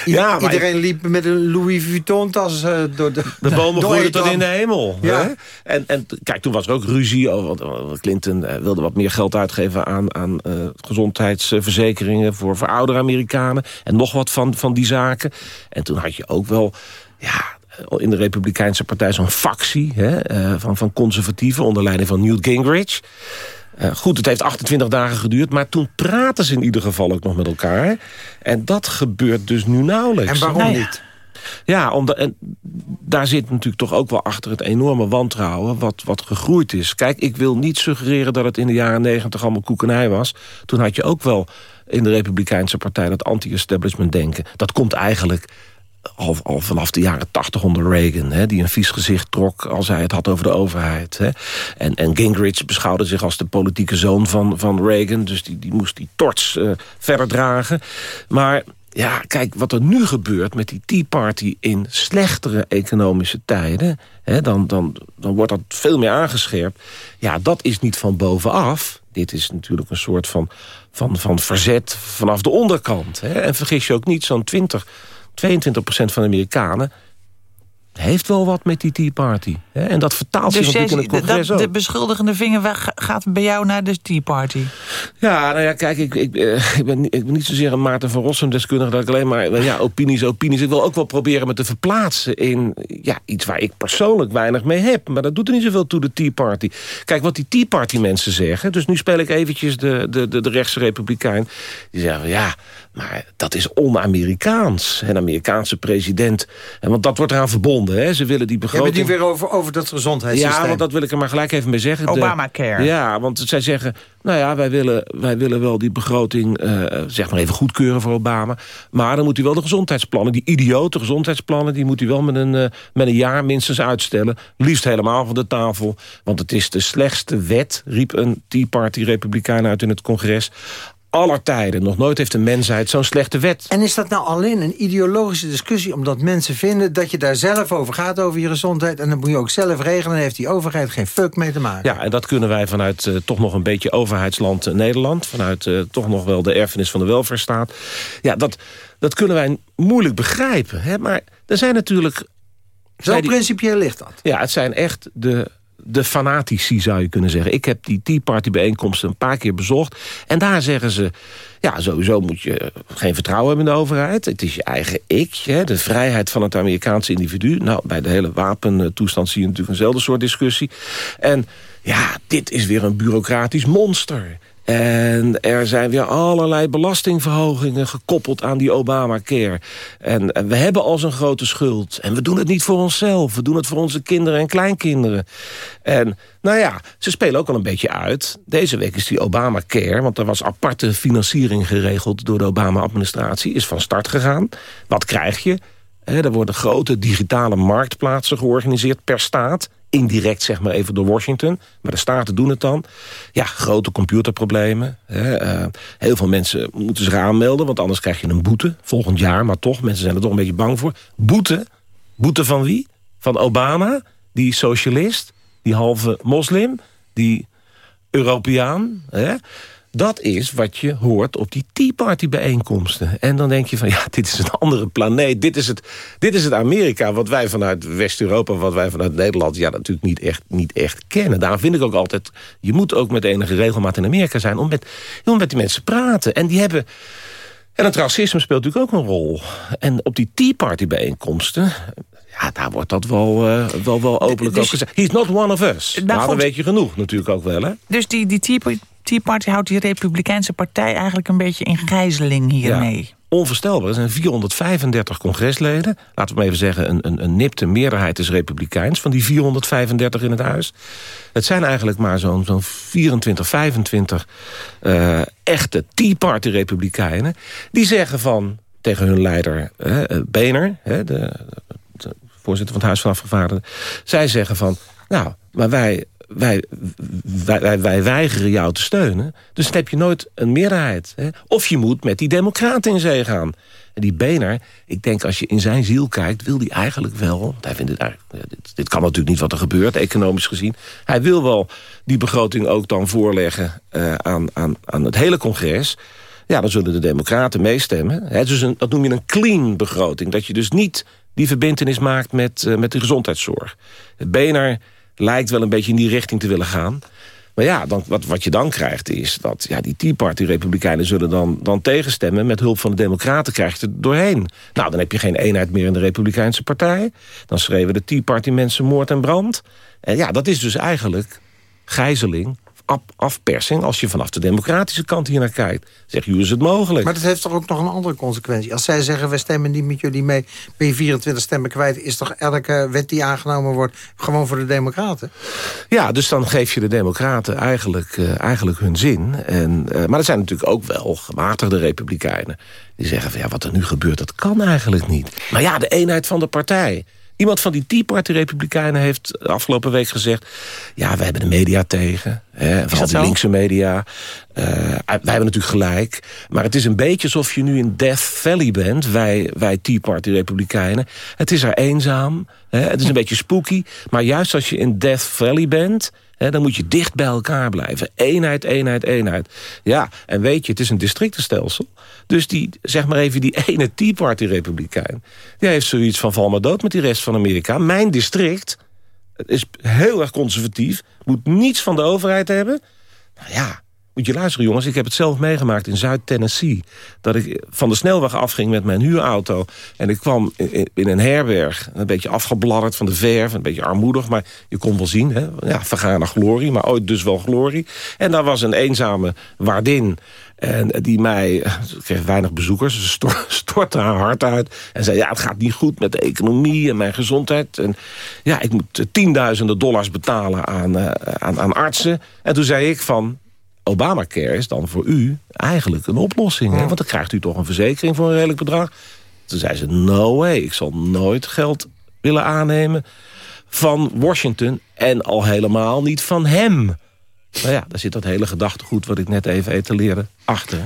Ja, Iedereen liep met een Louis Vuitton-tas uh, door de... De bomen groeiden tot in de hemel. Ja. Hè? En, en kijk, toen was er ook ruzie. Over, Clinton uh, wilde wat meer geld uitgeven aan, aan uh, gezondheidsverzekeringen... voor, voor oudere Amerikanen. En nog wat van, van die zaken. En toen had je ook wel... Ja, in de Republikeinse partij zo'n factie hè, van, van conservatieven... onder leiding van Newt Gingrich... Uh, goed, het heeft 28 dagen geduurd, maar toen praten ze in ieder geval ook nog met elkaar. En dat gebeurt dus nu nauwelijks. En waarom Nou ja. niet? Ja, omdat, en daar zit natuurlijk toch ook wel achter het enorme wantrouwen... Wat, wat gegroeid is. Kijk, ik wil niet suggereren dat het in de jaren negentig allemaal koekenij was. Toen had je ook wel in de Republikeinse partij... dat anti-establishment denken. Dat komt eigenlijk al, vanaf de jaren tachtig onder Reagan... Hè, die een vies gezicht trok als hij het had over de overheid. Hè. En, en Gingrich beschouwde zich als de politieke zoon van, van Reagan... dus die, die moest die torts uh, verder dragen. Maar ja, kijk, wat er nu gebeurt met die Tea Party in slechtere economische tijden... Hè, dan, dan, dan wordt dat veel meer aangescherpt. Ja, dat is niet van bovenaf. Dit is natuurlijk een soort van, van, van verzet vanaf de onderkant. Hè. En vergis je ook niet, zo'n 20, 22 procent van de Amerikanen heeft wel wat met die Tea Party. En dat vertaalt zich dus natuurlijk in het congres dat, ook. De beschuldigende vinger gaat bij jou naar de Tea Party. Ja, nou ja, kijk, ik, ik, eh, ik, ben, ik ben niet zozeer een Maarten van Rossum deskundige... dat ik alleen maar, nou ja, opinies, opinies. Ik wil ook wel proberen me te verplaatsen in ja, iets waar ik persoonlijk weinig mee heb. Maar dat doet er niet zoveel toe, de Tea Party. Kijk, wat die Tea Party mensen zeggen... dus nu speel ik eventjes de, de, de, de rechtse republikein. Die zeggen, ja, maar dat is on-Amerikaans. Een Amerikaanse president. En want dat wordt eraan verbonden. Hè. Ze willen die Je begroting... hebt het nu weer over, over dat gezondheidssysteem. Ja, want dat wil ik er maar gelijk even mee zeggen. De- Obamacare. ja, want zij zeggen... nou ja, wij willen, wij willen wel die begroting... eh, zeg maar even goedkeuren voor Obama. Maar dan moet u wel de gezondheidsplannen... die idiote gezondheidsplannen... die moet u wel met een, eh, met een jaar minstens uitstellen. Liefst helemaal van de tafel. Want het is de slechtste wet... riep een Tea Party Republikein uit in het congres aller tijden. Nog nooit heeft de mensheid zo'n slechte wet. En is dat nou alleen een ideologische discussie... omdat mensen vinden dat je daar zelf over gaat, over je gezondheid... en dat moet je ook zelf regelen... en heeft die overheid geen fuck mee te maken? Ja, en dat kunnen wij vanuit eh, toch nog een beetje overheidsland eh, Nederland... vanuit eh, toch nog wel de erfenis van de welvaartsstaat. Ja, dat, dat kunnen wij moeilijk begrijpen. Hè? Maar er zijn natuurlijk... Zo die- principieel ligt dat. Ja, het zijn echt de, de fanatici, zou je kunnen zeggen. Ik heb die Tea Party bijeenkomsten een paar keer bezocht. En daar zeggen ze... Ja, sowieso moet je geen vertrouwen hebben in de overheid. Het is je eigen ik, hè, de vrijheid van het Amerikaanse individu. Nou, bij de hele wapentoestand zie je natuurlijk eenzelfde soort discussie. En ja, dit is weer een bureaucratisch monster. En er zijn weer allerlei belastingverhogingen gekoppeld aan die Obamacare. En, we hebben al zo'n grote schuld. En we doen het niet voor onszelf. We doen het voor onze kinderen en kleinkinderen. En nou ja, ze spelen ook al een beetje uit. Deze week is die Obamacare, want er was aparte financiering geregeld... door de Obama-administratie, is van start gegaan. Wat krijg je? Er worden grote digitale marktplaatsen georganiseerd per staat. Indirect zeg maar even door Washington. Maar de staten doen het dan. Ja, grote computerproblemen. Hè, eh, heel veel mensen moeten zich aanmelden. Want anders krijg je een boete. Volgend jaar, maar toch. Mensen zijn er toch een beetje bang voor. Boete. Boete van wie? Van Obama. Die socialist. Die halve moslim. Die Europeaan. Hè? Dat is wat je hoort op die Tea Party bijeenkomsten. En dan denk je van, ja, dit is een andere planeet. Dit is het, dit is het Amerika wat wij vanuit West-Europa... wat wij vanuit Nederland ja, natuurlijk niet echt, niet echt kennen. Daarom vind ik ook altijd... je moet ook met enige regelmaat in Amerika zijn... om met, om met die mensen te praten. En die hebben... En het racisme speelt natuurlijk ook een rol. En op die Tea Party bijeenkomsten... Ja, daar wordt dat wel, eh, wel, wel openlijk Dus- ook gezegd. He's not one of us. Nou, Nou, dan weet je genoeg natuurlijk ook wel, hè? Dus die, die Tea, Party houdt die Republikeinse partij eigenlijk een beetje in gijzeling hiermee. Ja, onvoorstelbaar. Er zijn 435 congresleden. Laten we maar even zeggen, een, een, een nipte meerderheid is republikeins... van die 435 in het huis. Het zijn eigenlijk maar zo'n zo'n 24, 25 eh, echte Tea Party republikeinen... die zeggen van, tegen hun leider eh, Boehner... de voorzitter van het Huis van Afgevaardigden... zij zeggen van, nou, maar wij, wij, wij, wij, weigeren jou te steunen. Dus dan heb je nooit een meerderheid. Hè? Of je moet met die democraten in zee gaan. En die Boehner, ik denk als je in zijn ziel kijkt... wil hij eigenlijk wel, hij vindt het eigenlijk... dit, dit kan natuurlijk niet wat er gebeurt, economisch gezien. Hij wil wel die begroting ook dan voorleggen eh, aan, aan, aan het hele congres... Ja, dan zullen de democraten meestemmen. Dus een, dat noem je een clean begroting. Dat je dus niet die verbindenis maakt met, eh, met de gezondheidszorg. Boehner lijkt wel een beetje in die richting te willen gaan. Maar ja, dan, wat, wat je dan krijgt is dat ja, die Tea Party-republikeinen zullen dan, dan tegenstemmen. Met hulp van de democraten krijg je het doorheen. Nou, dan heb je geen eenheid meer in de republikeinse partij. Dan schreven de Tea Party-mensen moord en brand. En ja, dat is dus eigenlijk gijzeling ap- afpersing als je vanaf de democratische kant hier naar kijkt. Zeg je, hoe is het mogelijk? Maar dat heeft toch ook nog een andere consequentie. Als zij zeggen, we stemmen niet met jullie mee... ben je 24 stemmen kwijt... is toch elke wet die aangenomen wordt... gewoon voor de democraten? Ja, dus dan geef je de democraten eigenlijk, eh, eigenlijk hun zin. En, eh, maar er zijn natuurlijk ook wel gematigde republikeinen... die zeggen van ja, wat er nu gebeurt, dat kan eigenlijk niet. Maar ja, de eenheid van de partij... Iemand van die Tea Party Republikeinen heeft afgelopen week gezegd... ja, wij hebben de media tegen, hè, vooral die zo? linkse media. Eh, wij hebben natuurlijk gelijk. Maar het is een beetje alsof je nu in Death Valley bent... wij, wij Tea Party Republikeinen. Het is er eenzaam, hè, het is een beetje spooky... maar juist als je in Death Valley bent... Hè, dan moet je dicht bij elkaar blijven. Eenheid, eenheid, eenheid. Ja, en weet je, het is een districtenstelsel. Dus die, zeg maar even, die ene Tea Party Republikein... die heeft zoiets van val maar dood met die rest van Amerika. Mijn district is heel erg conservatief. Moet niets van de overheid hebben. Nou ja, moet je luisteren jongens. Ik heb het zelf meegemaakt in Zuid-Tennessee. Dat ik van de snelweg afging met mijn huurauto. En ik kwam in, in een herberg. Een beetje afgebladderd van de verf. Een beetje armoedig. Maar je kon wel zien. Hè? Ja, vergane glorie. Maar ooit dus wel glorie. En daar was een eenzame waardin. En die mij, kreeg weinig bezoekers, ze stor- stortte haar hart uit. En zei, ja, het gaat niet goed met de economie en mijn gezondheid. En ja, ik moet eh, tienduizenden dollars betalen aan, eh, aan, aan artsen. En toen zei ik van, Obamacare is dan voor u eigenlijk een oplossing. Hè? Want dan krijgt u toch een verzekering voor een redelijk bedrag. Toen zei ze, no way, ik zal nooit geld willen aannemen van Washington... en al helemaal niet van hem. Nou ja, daar zit dat hele gedachtegoed wat ik net even etaleerde achter.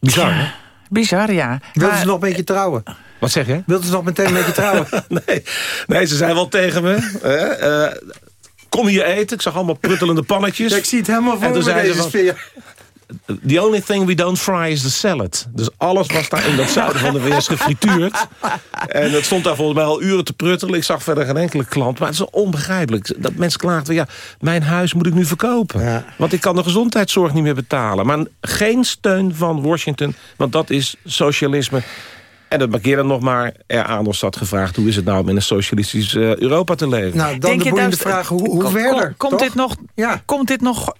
Bizar, hè? Bizar, ja. Wilden Maar- ze nog een beetje trouwen? Wat zeg je? Wilden ze nog meteen een beetje trouwen? Nee, nee ze zei wel tegen me... hè, eh, kom hier eten. Ik zag allemaal pruttelende pannetjes. Ja, ik zie het helemaal En voor toen me, zei ze deze van- sfeer. The only thing we don't fry is the salad. Dus alles was daar in dat zuiden van de VS gefrituurd. En het stond daar volgens mij al uren te pruttelen. Ik zag verder geen enkele klant. Maar het is onbegrijpelijk. Dat mensen klaagden van, ja, mijn huis moet ik nu verkopen. Ja. Want ik kan de gezondheidszorg niet meer betalen. Maar geen steun van Washington. Want dat is socialisme. En dat markeerde nog maar eraan ons had gevraagd... hoe is het nou met een socialistisch eh, Europa te leven? Nou, dan Denk de boeiende dat- vraag, hoe, hoe Kom- verder? Komt toch? dit nog... Ja. Komt dit nog...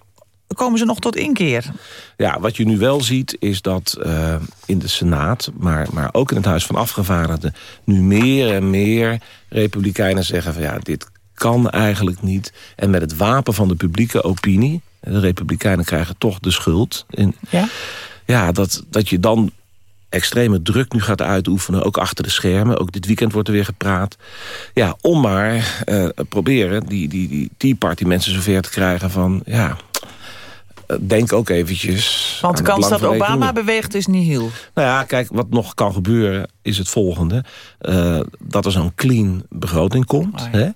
Komen ze nog tot inkeer? Ja, wat je nu wel ziet is dat eh, in de Senaat... Maar, maar ook in het Huis van Afgevaardigden... nu meer en meer republikeinen zeggen van... ja, dit kan eigenlijk niet. En met het wapen van de publieke opinie... de republikeinen krijgen toch de schuld... In, Ja? ja, dat, dat je dan extreme druk nu gaat uitoefenen, ook achter de schermen. Ook dit weekend wordt er weer gepraat. Ja, om maar eh, proberen die, die, die Tea Party mensen zover te krijgen van... ja, denk ook eventjes... Want de kans dat Obama beweegt is niet heel. Nou ja, kijk, wat nog kan gebeuren is het volgende. eh, dat er zo'n clean begroting komt. Oh ja. hè?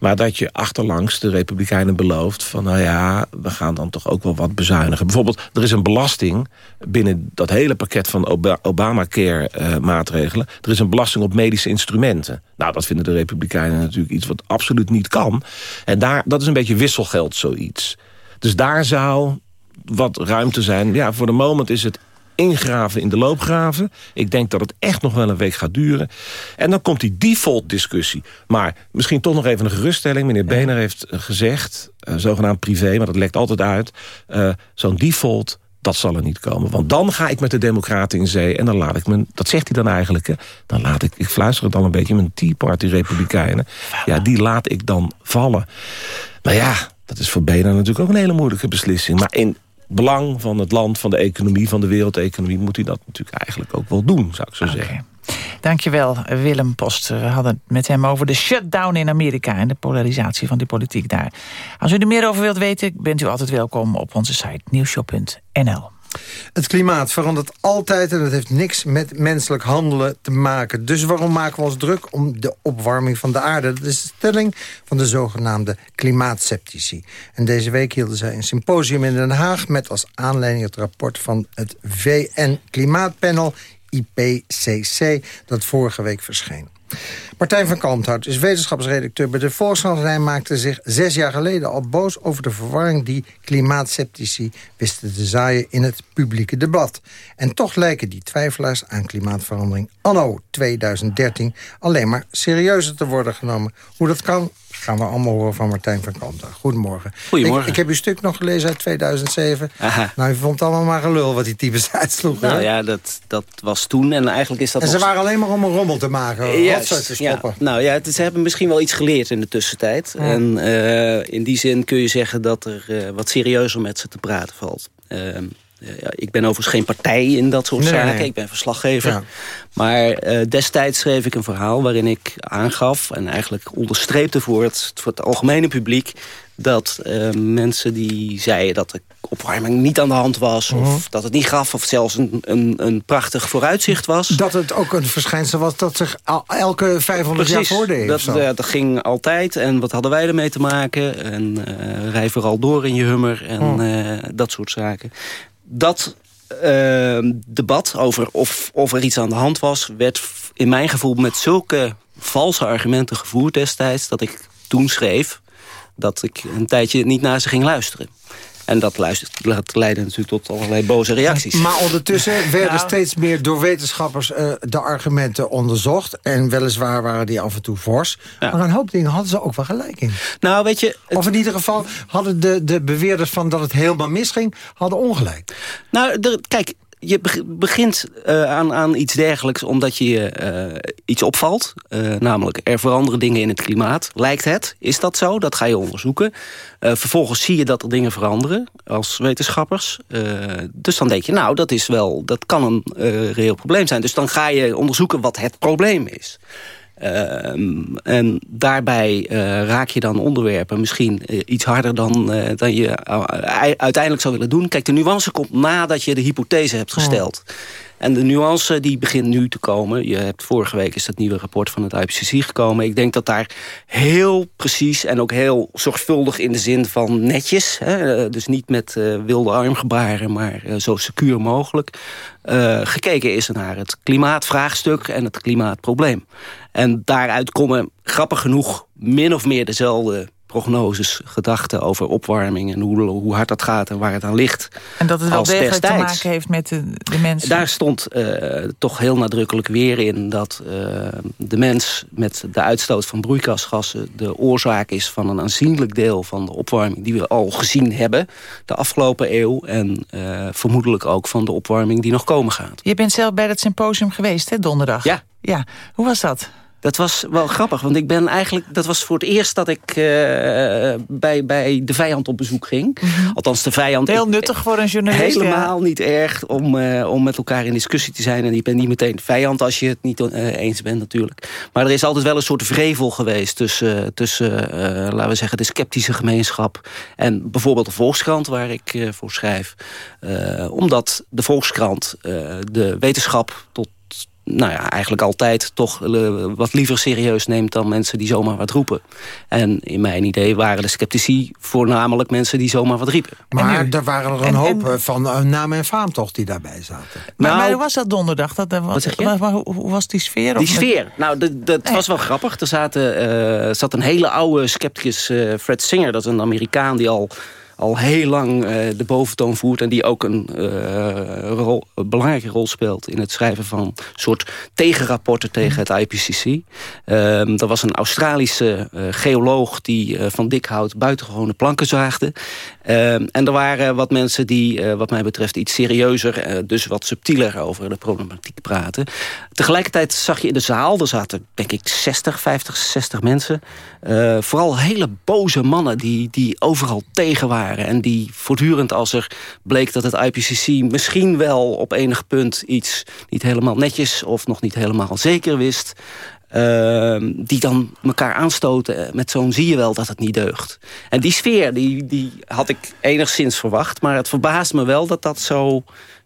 Maar dat je achterlangs de Republikeinen belooft... van nou ja, we gaan dan toch ook wel wat bezuinigen. Bijvoorbeeld, er is een belasting binnen dat hele pakket van Oba- Obamacare-maatregelen. er is een belasting op medische instrumenten. Nou, dat vinden de Republikeinen natuurlijk iets wat absoluut niet kan. En daar, dat is een beetje wisselgeld, zoiets. Dus daar zou wat ruimte zijn. Ja, voor de moment is het ingraven in de loopgraven. Ik denk dat het echt nog wel een week gaat duren. En dan komt die default-discussie. Maar misschien toch nog even een geruststelling. Meneer Bener heeft eh, gezegd, eh, zogenaamd privé, maar dat lekt altijd uit... eh, zo'n default, dat zal er niet komen. Want dan ga ik met de democraten in zee... en dan laat ik me, dat zegt hij dan eigenlijk... Hè, dan laat ik, ik fluister het al een beetje... mijn Tea Party-republikeinen, ja, die laat ik dan vallen. Maar ja, dat is voor Bener natuurlijk ook een hele moeilijke beslissing. Maar in belang van het land, van de economie, van de wereldeconomie... moet hij dat natuurlijk eigenlijk ook wel doen, zou ik zo zeggen. Dankjewel, Willem Post. We hadden het met hem over de shutdown in Amerika... en de polarisatie van die politiek daar. Als u er meer over wilt weten, bent u altijd welkom op onze site nieuwshop.nl. Het klimaat verandert altijd en dat heeft niks met menselijk handelen te maken. Dus waarom maken we ons druk om de opwarming van de aarde? Dat is de stelling van de zogenaamde klimaatseptici. En deze week hielden zij een symposium in Den Haag... met als aanleiding het rapport van het VN-klimaatpanel IPCC... dat vorige week verscheen. Martijn van Kalmthout is wetenschapsredacteur bij de Volkskrant... en hij maakte zich zes jaar geleden al boos over de verwarring... die klimaatseptici wisten te zaaien in het publieke debat. En toch lijken die twijfelaars aan klimaatverandering... anno 2013 alleen maar serieuzer te worden genomen. Hoe dat kan, gaan we allemaal horen van Martijn van Kanten. Goedemorgen. Goedemorgen. Ik, ik heb uw stuk nog gelezen uit 2007. Aha. Nou, u vond het allemaal maar gelul wat die types uitsloegen. Nou hè? ja, dat, dat was toen. En eigenlijk is dat en ze waren alleen maar om een rommel te maken. Rotzooi te ja. stoppen. Nou ja, het, ze hebben misschien wel iets geleerd in de tussentijd. En eh, in die zin kun je zeggen dat er eh, wat serieuzer met ze te praten valt. Ja, ik ben overigens geen partij in dat soort Nee, zaken. nee. Ik ben verslaggever. Ja. Maar eh, destijds schreef ik een verhaal waarin ik aangaf... en eigenlijk onderstreepte voor het, voor het algemene publiek... dat eh, mensen die zeiden dat de opwarming niet aan de hand was... Mhm. of dat het niet gaf, of zelfs een, een, een prachtig vooruitzicht was... Dat het ook een verschijnsel was dat zich al- elke 500 jaar voordeed. dat, eh, dat ging altijd. En wat hadden wij ermee te maken? En eh rij vooral door in je hummer en Oh. eh, dat soort zaken. Dat eh, debat over of, of er iets aan de hand was... werd in mijn gevoel met zulke valse argumenten gevoerd destijds... dat ik toen schreef dat ik een tijdje niet naar ze ging luisteren. En dat, luistert, dat leidde natuurlijk tot allerlei boze reacties. Maar ondertussen werden Nou. steeds meer door wetenschappers eh, de argumenten onderzocht. En weliswaar waren die af en toe fors. Ja. Maar een hoop dingen hadden ze ook wel gelijk in. Nou, weet je, Of in ieder geval hadden de, de beweerders van dat het helemaal misging, hadden ongelijk. Nou, er- kijk, je beg- begint eh, aan, aan iets dergelijks omdat je eh, iets opvalt. Eh, namelijk, er veranderen dingen in het klimaat. Lijkt het? Is dat zo? Dat ga je onderzoeken. Vervolgens zie je dat er dingen veranderen als wetenschappers. Dus dan denk je, nou, dat, is wel, dat kan een reëel probleem zijn. Dus dan ga je onderzoeken wat het probleem is. Ehm, en daarbij eh, raak je dan onderwerpen misschien eh, iets harder dan, eh, dan je uh, uiteindelijk zou willen doen. Kijk, de nuance komt nadat je de hypothese hebt gesteld. En de nuance die begint nu te komen. Je hebt vorige week is dat nieuwe rapport van het IPCC gekomen. Ik denk dat daar heel precies en ook heel zorgvuldig in de zin van netjes... Hè, dus niet met eh, wilde armgebaren, maar zo secuur mogelijk... gekeken is naar het klimaatvraagstuk en het klimaatprobleem. En daaruit komen grappig genoeg min of meer dezelfde prognoses, gedachten over opwarming... en hoe, hoe hard dat gaat en waar het aan ligt. En dat het wel degelijk te maken heeft met de, de mensen. Daar stond eh, toch heel nadrukkelijk weer in dat eh, de mens met de uitstoot van broeikasgassen de oorzaak is van een aanzienlijk deel van de opwarming die we al gezien hebben de afgelopen eeuw en eh, vermoedelijk ook van de opwarming die nog komen gaat. Je bent zelf bij dat symposium geweest, hè, donderdag? Ja. Ja, hoe was dat? Dat was wel grappig, want ik ben eigenlijk... dat was voor het eerst dat ik eh, bij, bij de vijand op bezoek ging. Althans, de vijand... Heel ik- nuttig voor een journalist. Helemaal niet erg om, eh, om met elkaar in discussie te zijn. En je bent niet meteen vijand als je het niet eh, eens bent natuurlijk. Maar er is altijd wel een soort vrevel geweest... tussen, tussen laten we zeggen, de sceptische gemeenschap... en bijvoorbeeld de Volkskrant, waar ik voor schrijf. Omdat de Volkskrant de wetenschap tot nou ja, eigenlijk altijd toch eh, wat liever serieus neemt... dan mensen die zomaar wat roepen. En in mijn idee waren de sceptici voornamelijk mensen die zomaar wat riepen. Maar nu- er waren er een en- hoop en- eh, van uh, naam en faam toch die daarbij zaten. Maar, Nou, maar hoe was dat donderdag? Dat, wat, zeg je? wa- hoe, hoe was die sfeer? Die sfeer, nou, dat, dat Nee. was wel grappig. Er zaten, eh, zat een hele oude scepticus, eh, Fred Singer. Dat is een Amerikaan die al, al heel lang eh, de boventoon voert... en die ook een, eh, rol, een belangrijke rol speelt... in het schrijven van soort tegenrapporten tegen het IPCC. Ehm er was een Australische eh, geoloog die van dik hout buitengewone planken zaagde. Ehm, en er waren wat mensen die, wat mij betreft, iets serieuzer... dus wat subtieler over de problematiek praten. Tegelijkertijd zag je in de zaal, er zaten denk ik 60, 50, 60 mensen... vooral hele boze mannen die, die overal tegen waren... en die voortdurend als er bleek dat het IPCC misschien wel op enig punt... iets niet helemaal netjes of nog niet helemaal zeker wist... Ehm, die dan elkaar aanstoten met zo'n zie je wel dat het niet deugt. En die sfeer die, die had ik enigszins verwacht. Maar het verbaast me wel dat dat zo...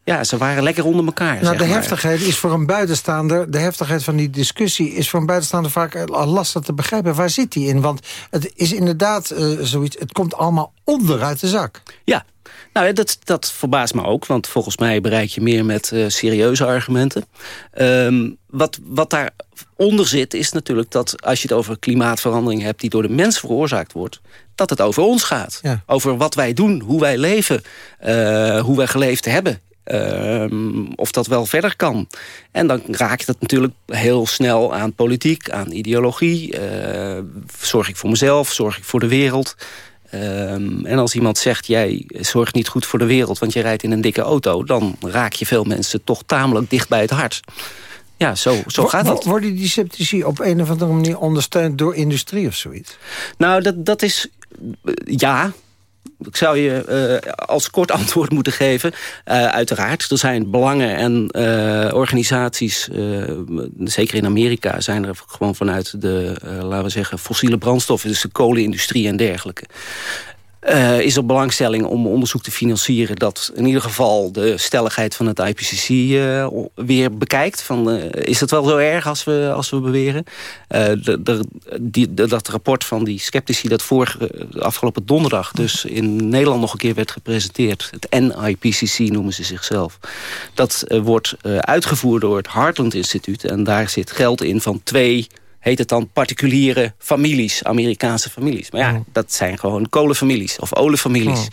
Ja, ze waren lekker onder elkaar. Nou, de maar. heftigheid is voor een buitenstaander... de heftigheid van die discussie is voor een buitenstaander vaak eh, lastig te begrijpen. Waar zit die in? Want het is inderdaad eh, zoiets... het komt allemaal onderuit de zak. Ja, nou, dat, dat verbaast me ook. Want volgens mij bereik je meer met eh, serieuze argumenten. Ehm, wat, wat daaronder zit is natuurlijk dat als je het over klimaatverandering hebt... die door de mens veroorzaakt wordt, dat het over ons gaat. Ja. Over wat wij doen, hoe wij leven, hoe wij geleefd hebben. Ehm, of dat wel verder kan. En dan raak je dat natuurlijk heel snel aan politiek, aan ideologie. Uh, zorg ik voor mezelf, zorg ik voor de wereld... Ehm, en als iemand zegt, jij zorgt niet goed voor de wereld... want je rijdt in een dikke auto... dan raak je veel mensen toch tamelijk dicht bij het hart. Ja, zo, zo gaat dat. Worden die sceptici op een of andere manier ondersteund door industrie of zoiets? Nou, dat, dat is... Ja, ik zou je uh, als kort antwoord moeten geven. Uh, uiteraard, er zijn belangen en uh, organisaties... zeker in Amerika zijn er gewoon vanuit de, laten we zeggen... fossiele brandstoffen, dus de kolenindustrie en dergelijke... Uh, is er belangstelling om onderzoek te financieren... dat in ieder geval de stelligheid van het IPCC eh, weer bekijkt. Van, uh, is het wel zo erg als we, als we beweren? De, dat rapport van die sceptici dat vorige, afgelopen donderdag... dus in Nederland nog een keer werd gepresenteerd. Het NIPCC noemen ze zichzelf. Dat wordt uitgevoerd door het Heartland Instituut. En daar zit geld in van twee heet het dan particuliere families, Amerikaanse families. Maar ja, oh. dat zijn gewoon kolenfamilies of oliefamilies. Oh.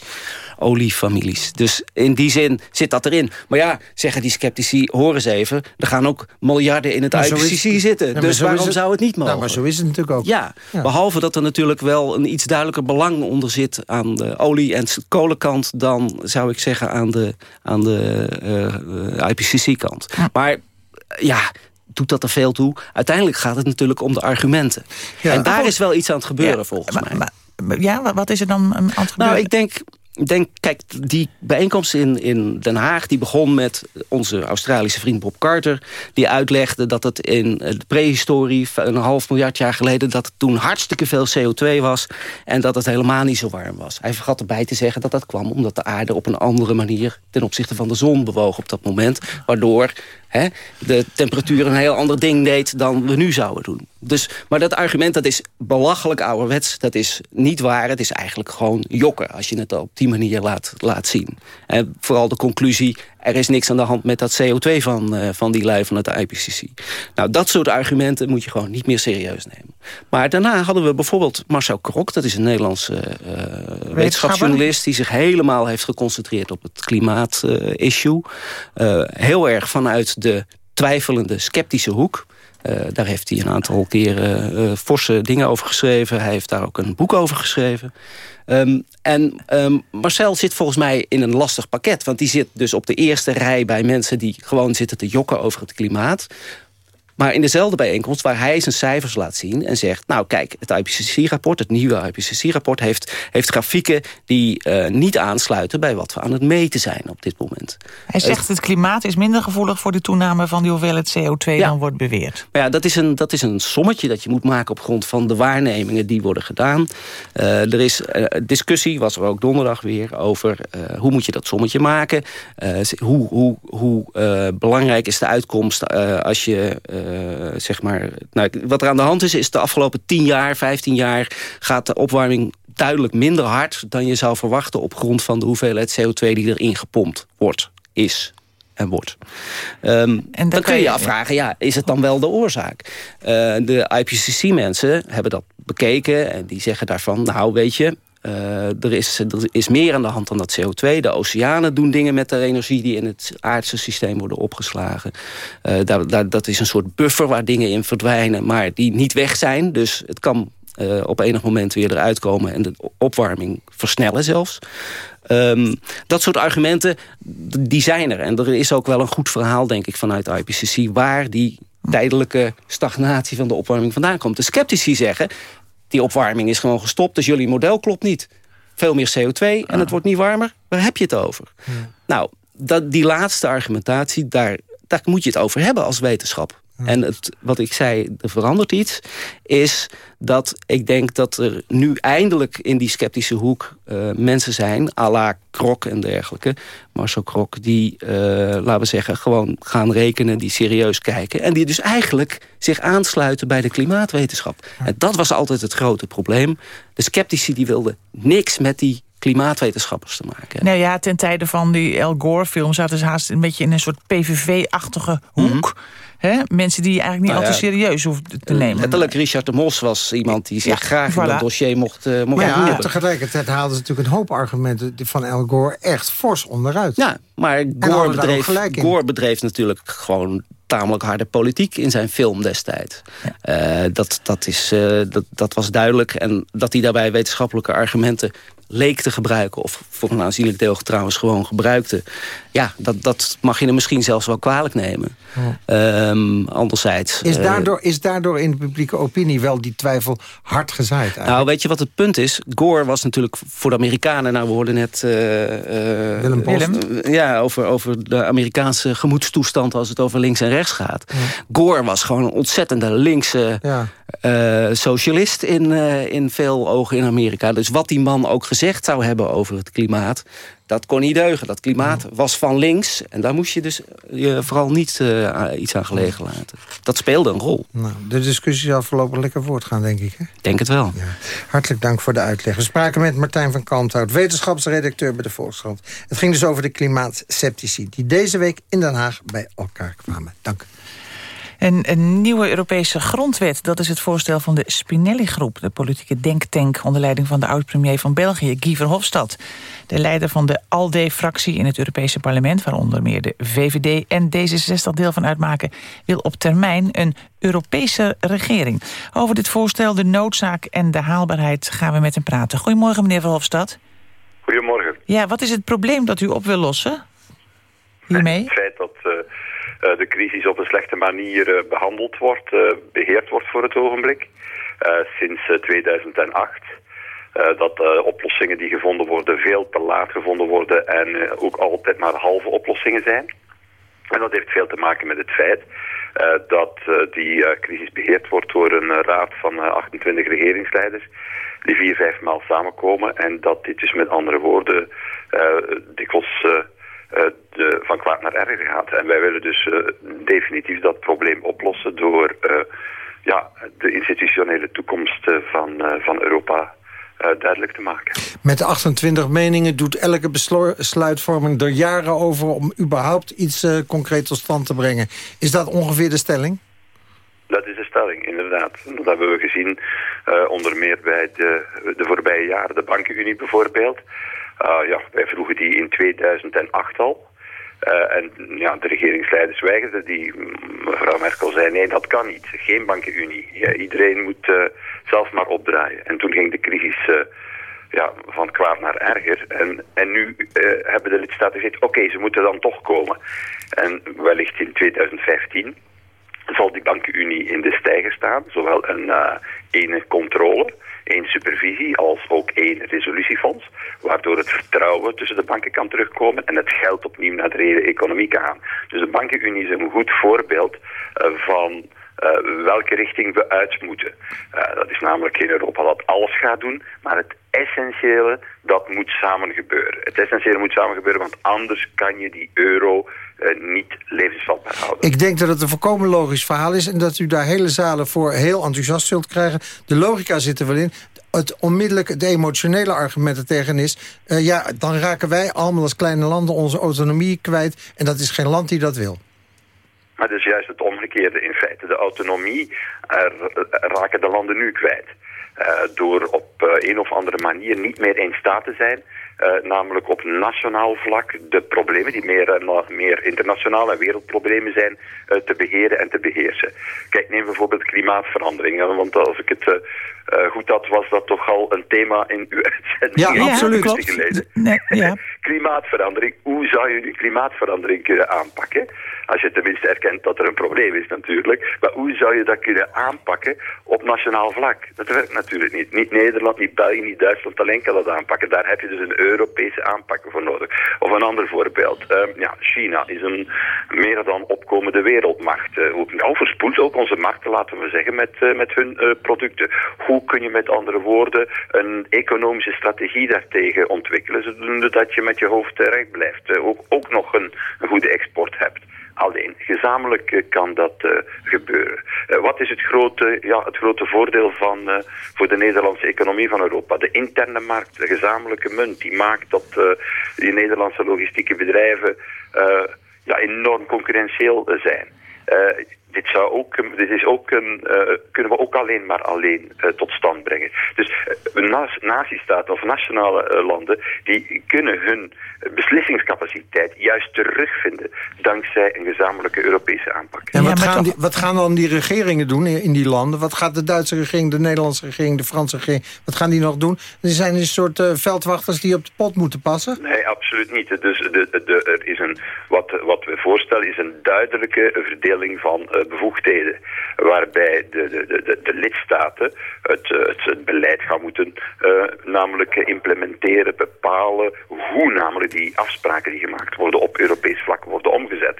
Oliefamilies. Dus in die zin zit dat erin. Maar ja, zeggen die sceptici, horen ze even... er gaan ook miljarden in het IPCC zitten. dus waarom zou het niet mogen? Nou, maar zo is het natuurlijk ook. Ja, behalve dat er natuurlijk wel een iets duidelijker belang onder zit... aan de olie- en kolenkant... dan zou ik zeggen aan de, aan de uh, eh, IPCC-kant. Maar ja, doet dat er veel toe. Uiteindelijk gaat het natuurlijk om de argumenten. en daar is wel iets aan het gebeuren volgens mij. ja, wat is er dan aan het gebeuren? Nou, ik denk denk, kijk, die bijeenkomst in, in Den Haag... die begon met onze Australische vriend Bob Carter... die uitlegde dat het in de prehistorie... een half miljard jaar geleden... dat het toen hartstikke veel CO2 was... en dat het helemaal niet zo warm was. Hij vergat erbij te zeggen dat dat kwam omdat de aarde... op een andere manier ten opzichte van de zon bewoog op dat moment... waardoor hè, de temperatuur een heel ander ding deed dan we nu zouden doen. Dus, maar dat argument dat is belachelijk ouderwets. Dat is niet waar. Het is eigenlijk gewoon jokken als je het op die manier laat, laat zien. En vooral de conclusie, er is niks aan de hand met dat CO2 van, uh, van die lui van het IPCC. Nou, dat soort argumenten moet je gewoon niet meer serieus nemen. Maar daarna hadden we bijvoorbeeld Marcel Krok. Dat is een Nederlandse uh, wetenschapsjournalist... die zich helemaal heeft geconcentreerd op het klimaat-issue. Uh, heel erg vanuit de twijfelende, sceptische hoek. Uh, daar heeft hij een aantal keren uh, forse dingen over geschreven. Hij heeft daar ook een boek over geschreven. Um, en um, Marcel zit volgens mij in een lastig pakket. Want die zit dus op de eerste rij bij mensen... die gewoon zitten te jokken over het klimaat. Maar in dezelfde bijeenkomst waar hij zijn cijfers laat zien... en zegt, nou kijk, het IPCC-rapport, het nieuwe IPCC-rapport... Heeft, heeft grafieken die uh, niet aansluiten bij wat we aan het meten zijn op dit moment. Hij zegt, het klimaat is minder gevoelig voor de toename van die hoeveelheid CO2 ja. dan wordt beweerd. Maar ja, dat is, een, dat is een sommetje dat je moet maken op grond van de waarnemingen die worden gedaan. Uh, er is uh, discussie, was er ook donderdag weer, over hoe moet je dat sommetje maken. hoe hoe, hoe belangrijk is de uitkomst als je eh, zeg maar, nou, wat er aan de hand is, is de afgelopen 10 jaar, 15 jaar... gaat de opwarming duidelijk minder hard dan je zou verwachten... op grond van de hoeveelheid CO2 die erin gepompt wordt, is en wordt. Um, en dan, kun je je afvragen, ja, is het dan wel de oorzaak? Uh, de IPCC-mensen hebben dat bekeken en die zeggen daarvan... nou, weet je, er, is, er is meer aan de hand dan dat CO2. De oceanen doen dingen met de energie die in het aardse systeem worden opgeslagen. Uh, daar, daar, dat is een soort buffer waar dingen in verdwijnen, maar die niet weg zijn. Dus het kan uh, op enig moment weer eruit komen en de opwarming versnellen zelfs. Um, dat soort argumenten, die zijn er. En er is ook wel een goed verhaal, denk ik, vanuit IPCC... waar die tijdelijke stagnatie van de opwarming vandaan komt. De sceptici zeggen, die opwarming is gewoon gestopt, dus jullie model klopt niet. Veel meer CO2 en het ah. wordt niet warmer. Waar heb je het over? Nou, dat, die laatste argumentatie, daar, daar moet je het over hebben als wetenschap. En het, wat ik zei, er verandert iets, is dat ik denk dat er nu eindelijk in die sceptische hoek uh, mensen zijn, à la Krok en dergelijke, Marcel Krok, die, uh, laten we zeggen, gewoon gaan rekenen, die serieus kijken. En die dus eigenlijk zich aansluiten bij de klimaatwetenschap. En dat was altijd het grote probleem. De sceptici die wilden niks met die klimaatwetenschappers te maken. Nou ja, ten tijde van die Al Gore-film zaten ze haast een beetje in een soort PVV-achtige hoek. Hè? Mensen die je eigenlijk niet Nou al te serieus hoeft te nemen. Letterlijk, Richard de Mos was iemand die zich Ja, graag in dat dossier mocht, eh mocht Maar ja, tegelijkertijd haalden ze natuurlijk een hoop argumenten van Al Gore echt fors onderuit. Ja, maar Gore bedreef. Gore bedreef natuurlijk gewoon tamelijk harde politiek in zijn film destijds. Eh, dat, dat, is, eh, dat, dat was duidelijk. En dat hij daarbij wetenschappelijke argumenten leek te gebruiken... of voor een aanzienlijk deel trouwens gewoon gebruikte... ja, dat, dat mag je hem misschien zelfs wel kwalijk nemen. Ehm, anderzijds... Is eh, daardoor, is daardoor in de publieke opinie wel die twijfel hard gezaaid eigenlijk? nou, weet je wat het punt is? Gore was natuurlijk voor de Amerikanen... nou, we hoorden net eh, eh, Willem Post. ja, over, over de Amerikaanse gemoedstoestand... als het over links en rechts gaat. Gore was gewoon een ontzettende linkse ja. socialist... In, in veel ogen in Amerika. Dus wat die man ook gezegd zou hebben over het klimaat... dat kon niet deugen. Dat klimaat was van links. En daar moest je dus je vooral niet eh, iets aan gelegen laten. Dat speelde een rol. Nou, de discussie zal voorlopig lekker voortgaan, denk ik. Hè? Denk het wel. Ja. Hartelijk dank voor de uitleg. We spraken met Martijn van Kalmthout, wetenschapsredacteur bij de Volkskrant. Het ging dus over de klimaatceptici... die deze week in Den Haag bij elkaar kwamen. Dank. Een, een nieuwe Europese grondwet, dat is het voorstel van de Spinelli-groep... de politieke denktank onder leiding van de oud-premier van België, Guy Verhofstadt. De leider van de ALDE-fractie in het Europese parlement... waar onder meer de VVD en D66 deel van uitmaken... wil op termijn een Europese regering. Over dit voorstel, de noodzaak en de haalbaarheid gaan we met hem praten. Goedemorgen, meneer Verhofstadt. Goedemorgen. Ja, wat is het probleem dat u op wil lossen? Hiermee? Het feit dat de crisis op een slechte manier eh, behandeld wordt, eh, beheerd wordt voor het ogenblik, eh, sinds eh, 2008. Eh, dat eh, oplossingen die gevonden worden veel te laat gevonden worden en eh, ook altijd maar halve oplossingen zijn. En dat heeft veel te maken met het feit eh, dat eh, die eh, crisis beheerd wordt door een eh, raad van eh, 28 regeringsleiders die vier, vijf maal samenkomen en dat dit dus met andere woorden eh, dikwijls eh, eh, de, van kwaad naar erger gaat. En wij willen dus eh, definitief dat probleem oplossen door eh, ja, de institutionele toekomst eh, van, eh, van Europa eh, duidelijk te maken. Met 28 meningen doet elke besluitvorming er jaren over... om überhaupt iets eh, concreet tot stand te brengen. Is dat ongeveer de stelling? Dat is de stelling, inderdaad. Dat hebben we gezien eh, onder meer bij de, de voorbije jaren. De bankenunie bijvoorbeeld. Ah, ja, wij vroegen die in 2008 al. Eh, en ja, de regeringsleiders weigerden die. Mevrouw Merkel zei nee, dat kan niet. Geen bankenunie. Ja, iedereen moet eh, zelf maar opdraaien. En toen ging de crisis eh, ja, van kwaad naar erger. En, en nu eh, hebben de lidstaten gezegd, oké, ze moeten dan toch komen. En wellicht in 2015 zal die bankenunie in de stijger staan. Zowel een uh, ene controle, één supervisie, als ook één resolutiefonds. Waardoor het vertrouwen tussen de banken kan terugkomen en het geld opnieuw naar de reële economie kan gaan. Dus de bankenunie is een goed voorbeeld uh, van uh, welke richting we uit moeten. Uh, dat is namelijk geen Europa dat alles gaat doen, maar het essentiële, dat moet samen gebeuren. Het essentiële moet samen gebeuren, want anders kan je die euro uh, niet levensvatbaar houden. Ik denk dat het een volkomen logisch verhaal is... en dat u daar hele zalen voor heel enthousiast zult krijgen. De logica zit er wel in. Het onmiddellijk, de emotionele argument er tegen is... Uh, ja, dan raken wij allemaal als kleine landen onze autonomie kwijt... en dat is geen land die dat wil. Maar dat is juist het omgekeerde in feite. De autonomie er, raken de landen nu kwijt. Uh, door op uh, een of andere manier niet meer in staat te zijn... Uh, namelijk op nationaal vlak de problemen die meer, en meer internationale en wereldproblemen zijn uh, te beheren en te beheersen. Kijk, neem bijvoorbeeld klimaatverandering. Want als ik het goed had, was dat toch al een thema in uw uitzending. Ja, absoluut. Klopt. Nee, ja. Klimaatverandering. Hoe zou je nu klimaatverandering kunnen aanpakken? Als je tenminste erkent dat er een probleem is natuurlijk. Maar hoe zou je dat kunnen aanpakken op nationaal vlak? Dat werkt natuurlijk niet. Niet Nederland, niet België, niet Duitsland alleen kan dat aanpakken. Daar heb je dus een Europese aanpak voor nodig. Of een ander voorbeeld. Uh, ja, China is een meer dan opkomende wereldmacht. Uh, nou, verspoelt ook onze markten, laten we zeggen, met, uh, met hun uh, producten. Hoe kun je met andere woorden een economische strategie daartegen ontwikkelen, zodat je met je hoofd terecht blijft. ook, ook nog een, goede export hebt. alleen. Gezamenlijk kan dat gebeuren. wat is het grote, ja, het grote voordeel van, voor de Nederlandse economie van Europa? De interne markt, de gezamenlijke munt, die maakt dat die Nederlandse logistieke bedrijven ja, enorm concurrentieel zijn. Dit, zou ook, dit is ook een, uh, kunnen we ook alleen maar alleen uh, tot stand brengen. Dus uh, nazistaten of nationale landen die kunnen hun beslissingscapaciteit juist terugvinden dankzij een gezamenlijke Europese aanpak. En wat, gaan die, wat gaan dan die regeringen doen in die landen? Wat gaat de Duitse regering, de Nederlandse regering, de Franse regering, wat gaan die nog doen? Er zijn een soort veldwachters die op de pot moeten passen? Nee, absoluut niet. Dus de, de, er is een, wat, wat we voorstellen is een duidelijke verdeling van bevoegdheden. Waarbij de, de, de, de lidstaten het, het, het, beleid gaan moeten uh, namelijk implementeren, bepalen hoe namelijk die afspraken die gemaakt worden op Europees vlak worden omgezet.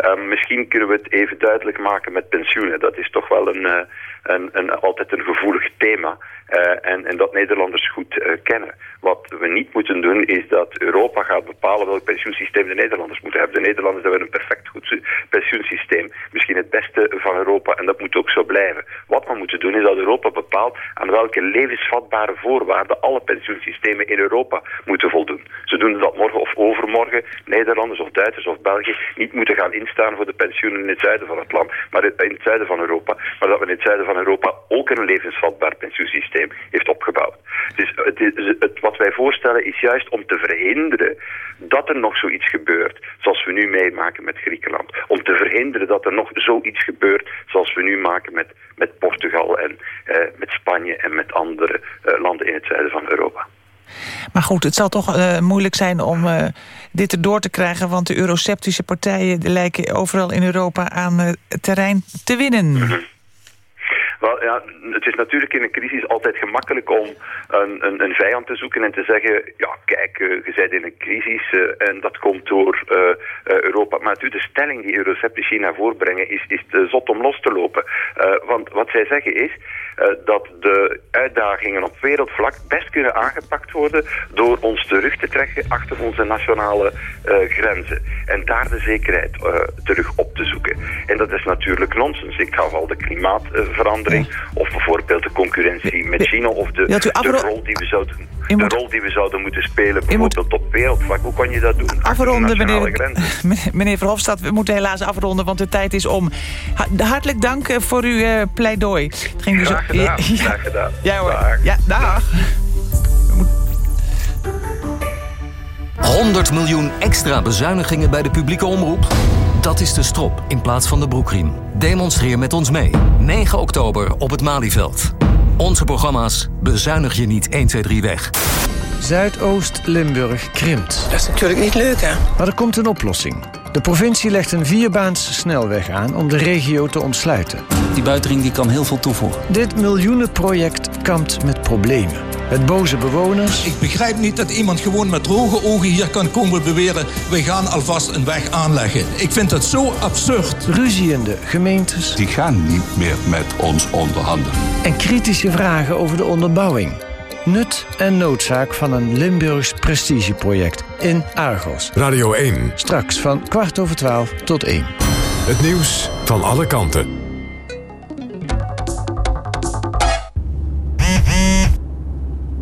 Uh, misschien kunnen we het even duidelijk maken met pensioenen. Dat is toch wel een, een, een altijd een gevoelig thema. Uh, en, en, dat Nederlanders goed uh, kennen. Wat we niet moeten doen is dat Europa gaat bepalen welk pensioensysteem de Nederlanders moeten hebben. De Nederlanders hebben een perfect goed pensioensysteem. Misschien het beste van Europa en dat moet ook zo blijven. Wat we moeten doen is dat Europa bepaalt aan welke levensvatbare voorwaarden alle pensioensystemen in Europa moeten voldoen. Ze doen dat morgen of overmorgen Nederlanders of Duitsers of België niet moeten gaan instaan voor de pensioenen in het zuiden van het land, maar in het zuiden van Europa. Maar dat we in het zuiden van Europa ook een levensvatbaar pensioensysteem heeft opgebouwd. Dus het, is, het, wat wij voorstellen is juist om te verhinderen dat er nog zoiets gebeurt zoals we nu meemaken met Griekenland. Om te verhinderen dat er nog zoiets gebeurt zoals we nu maken met, met Portugal en eh, met Spanje en met andere eh, landen in het zuiden van Europa. Maar goed, het zal toch uh, moeilijk zijn om uh, dit erdoor te krijgen... want de euroceptische partijen lijken overal in Europa aan uh, terrein te winnen. Wel, ja, het is natuurlijk in een crisis altijd gemakkelijk om een, een, een vijand te zoeken en te zeggen, ja kijk, uh, je bent in een crisis uh, en dat komt door uh, Europa. Maar natuurlijk, de stelling die euroceptici naar voren brengen is, is zot om los te lopen. want wat zij zeggen is dat de uitdagingen op wereldvlak best kunnen aangepakt worden door ons terug te trekken achter onze nationale grenzen. En daar de zekerheid terug op te zoeken. En dat is natuurlijk nonsens. Ik gaf al de klimaatverandering of bijvoorbeeld de concurrentie met China of de, de rol die we zouden de rol die we zouden moeten spelen, bijvoorbeeld op wereldvlak. Hoe kan je dat doen? Afronden, meneer, meneer Verhofstadt. We moeten helaas afronden, want de tijd is om. Hartelijk dank eh, voor uw uh, pleidooi. Het ging dus graag gedaan. Ja, graag gedaan. Ja hoor. Dag. Ja, dag. 100 miljoen extra bezuinigingen bij de publieke omroep? Dat is de strop in plaats van de broekriem. Demonstreer met ons mee. 9 oktober op het Malieveld. Onze programma's bezuinig je niet 1, 2, 3 weg. Zuidoost-Limburg krimpt. Dat is natuurlijk niet leuk, hè? Maar er komt een oplossing. De provincie legt een vierbaans snelweg aan om de regio te ontsluiten. Die buitenring die kan heel veel toevoegen. Dit miljoenenproject kampt met problemen. Met boze bewoners. Ik begrijp niet dat iemand gewoon met droge ogen hier kan komen beweren... we gaan alvast een weg aanleggen. Ik vind dat zo absurd. Ruziende gemeentes. Die gaan niet meer met ons onderhandelen. En kritische vragen over de onderbouwing. Nut en noodzaak van een Limburgs prestigeproject in Argos. Radio 1. Straks van kwart over twaalf tot één. Het nieuws van alle kanten.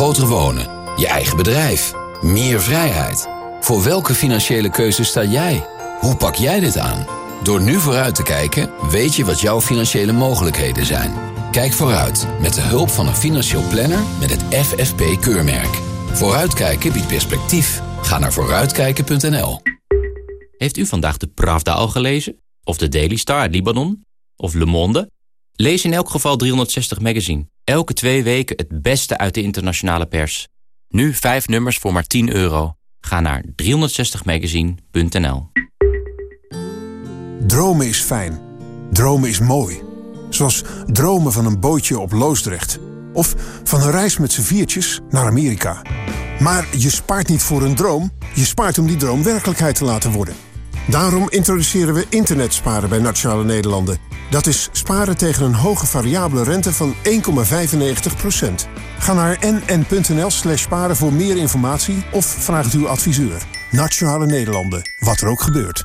Groter wonen, je eigen bedrijf, meer vrijheid. Voor welke financiële keuze sta jij? Hoe pak jij dit aan? Door nu vooruit te kijken, weet je wat jouw financiële mogelijkheden zijn. Kijk vooruit met de hulp van een financieel planner met het FFP-keurmerk. Vooruitkijken biedt perspectief. Ga naar vooruitkijken.nl. Heeft u vandaag de Pravda al gelezen? Of de Daily Star uit Libanon? Of Le Monde? Lees in elk geval 360 Magazine. Elke twee weken het beste uit de internationale pers. Nu vijf nummers voor maar 10 euro. Ga naar 360magazine.nl Dromen is fijn. Dromen is mooi. Zoals dromen van een bootje op Loosdrecht. Of van een reis met z'n viertjes naar Amerika. Maar je spaart niet voor een droom. Je spaart om die droom werkelijkheid te laten worden. Daarom introduceren we internetsparen bij Nationale Nederlanden. Dat is sparen tegen een hoge variabele rente van 1,95%. Ga naar nn.nl slash sparen voor meer informatie of vraag het uw adviseur. Nationale Nederlanden, wat er ook gebeurt.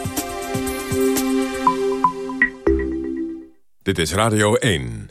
Dit is Radio 1.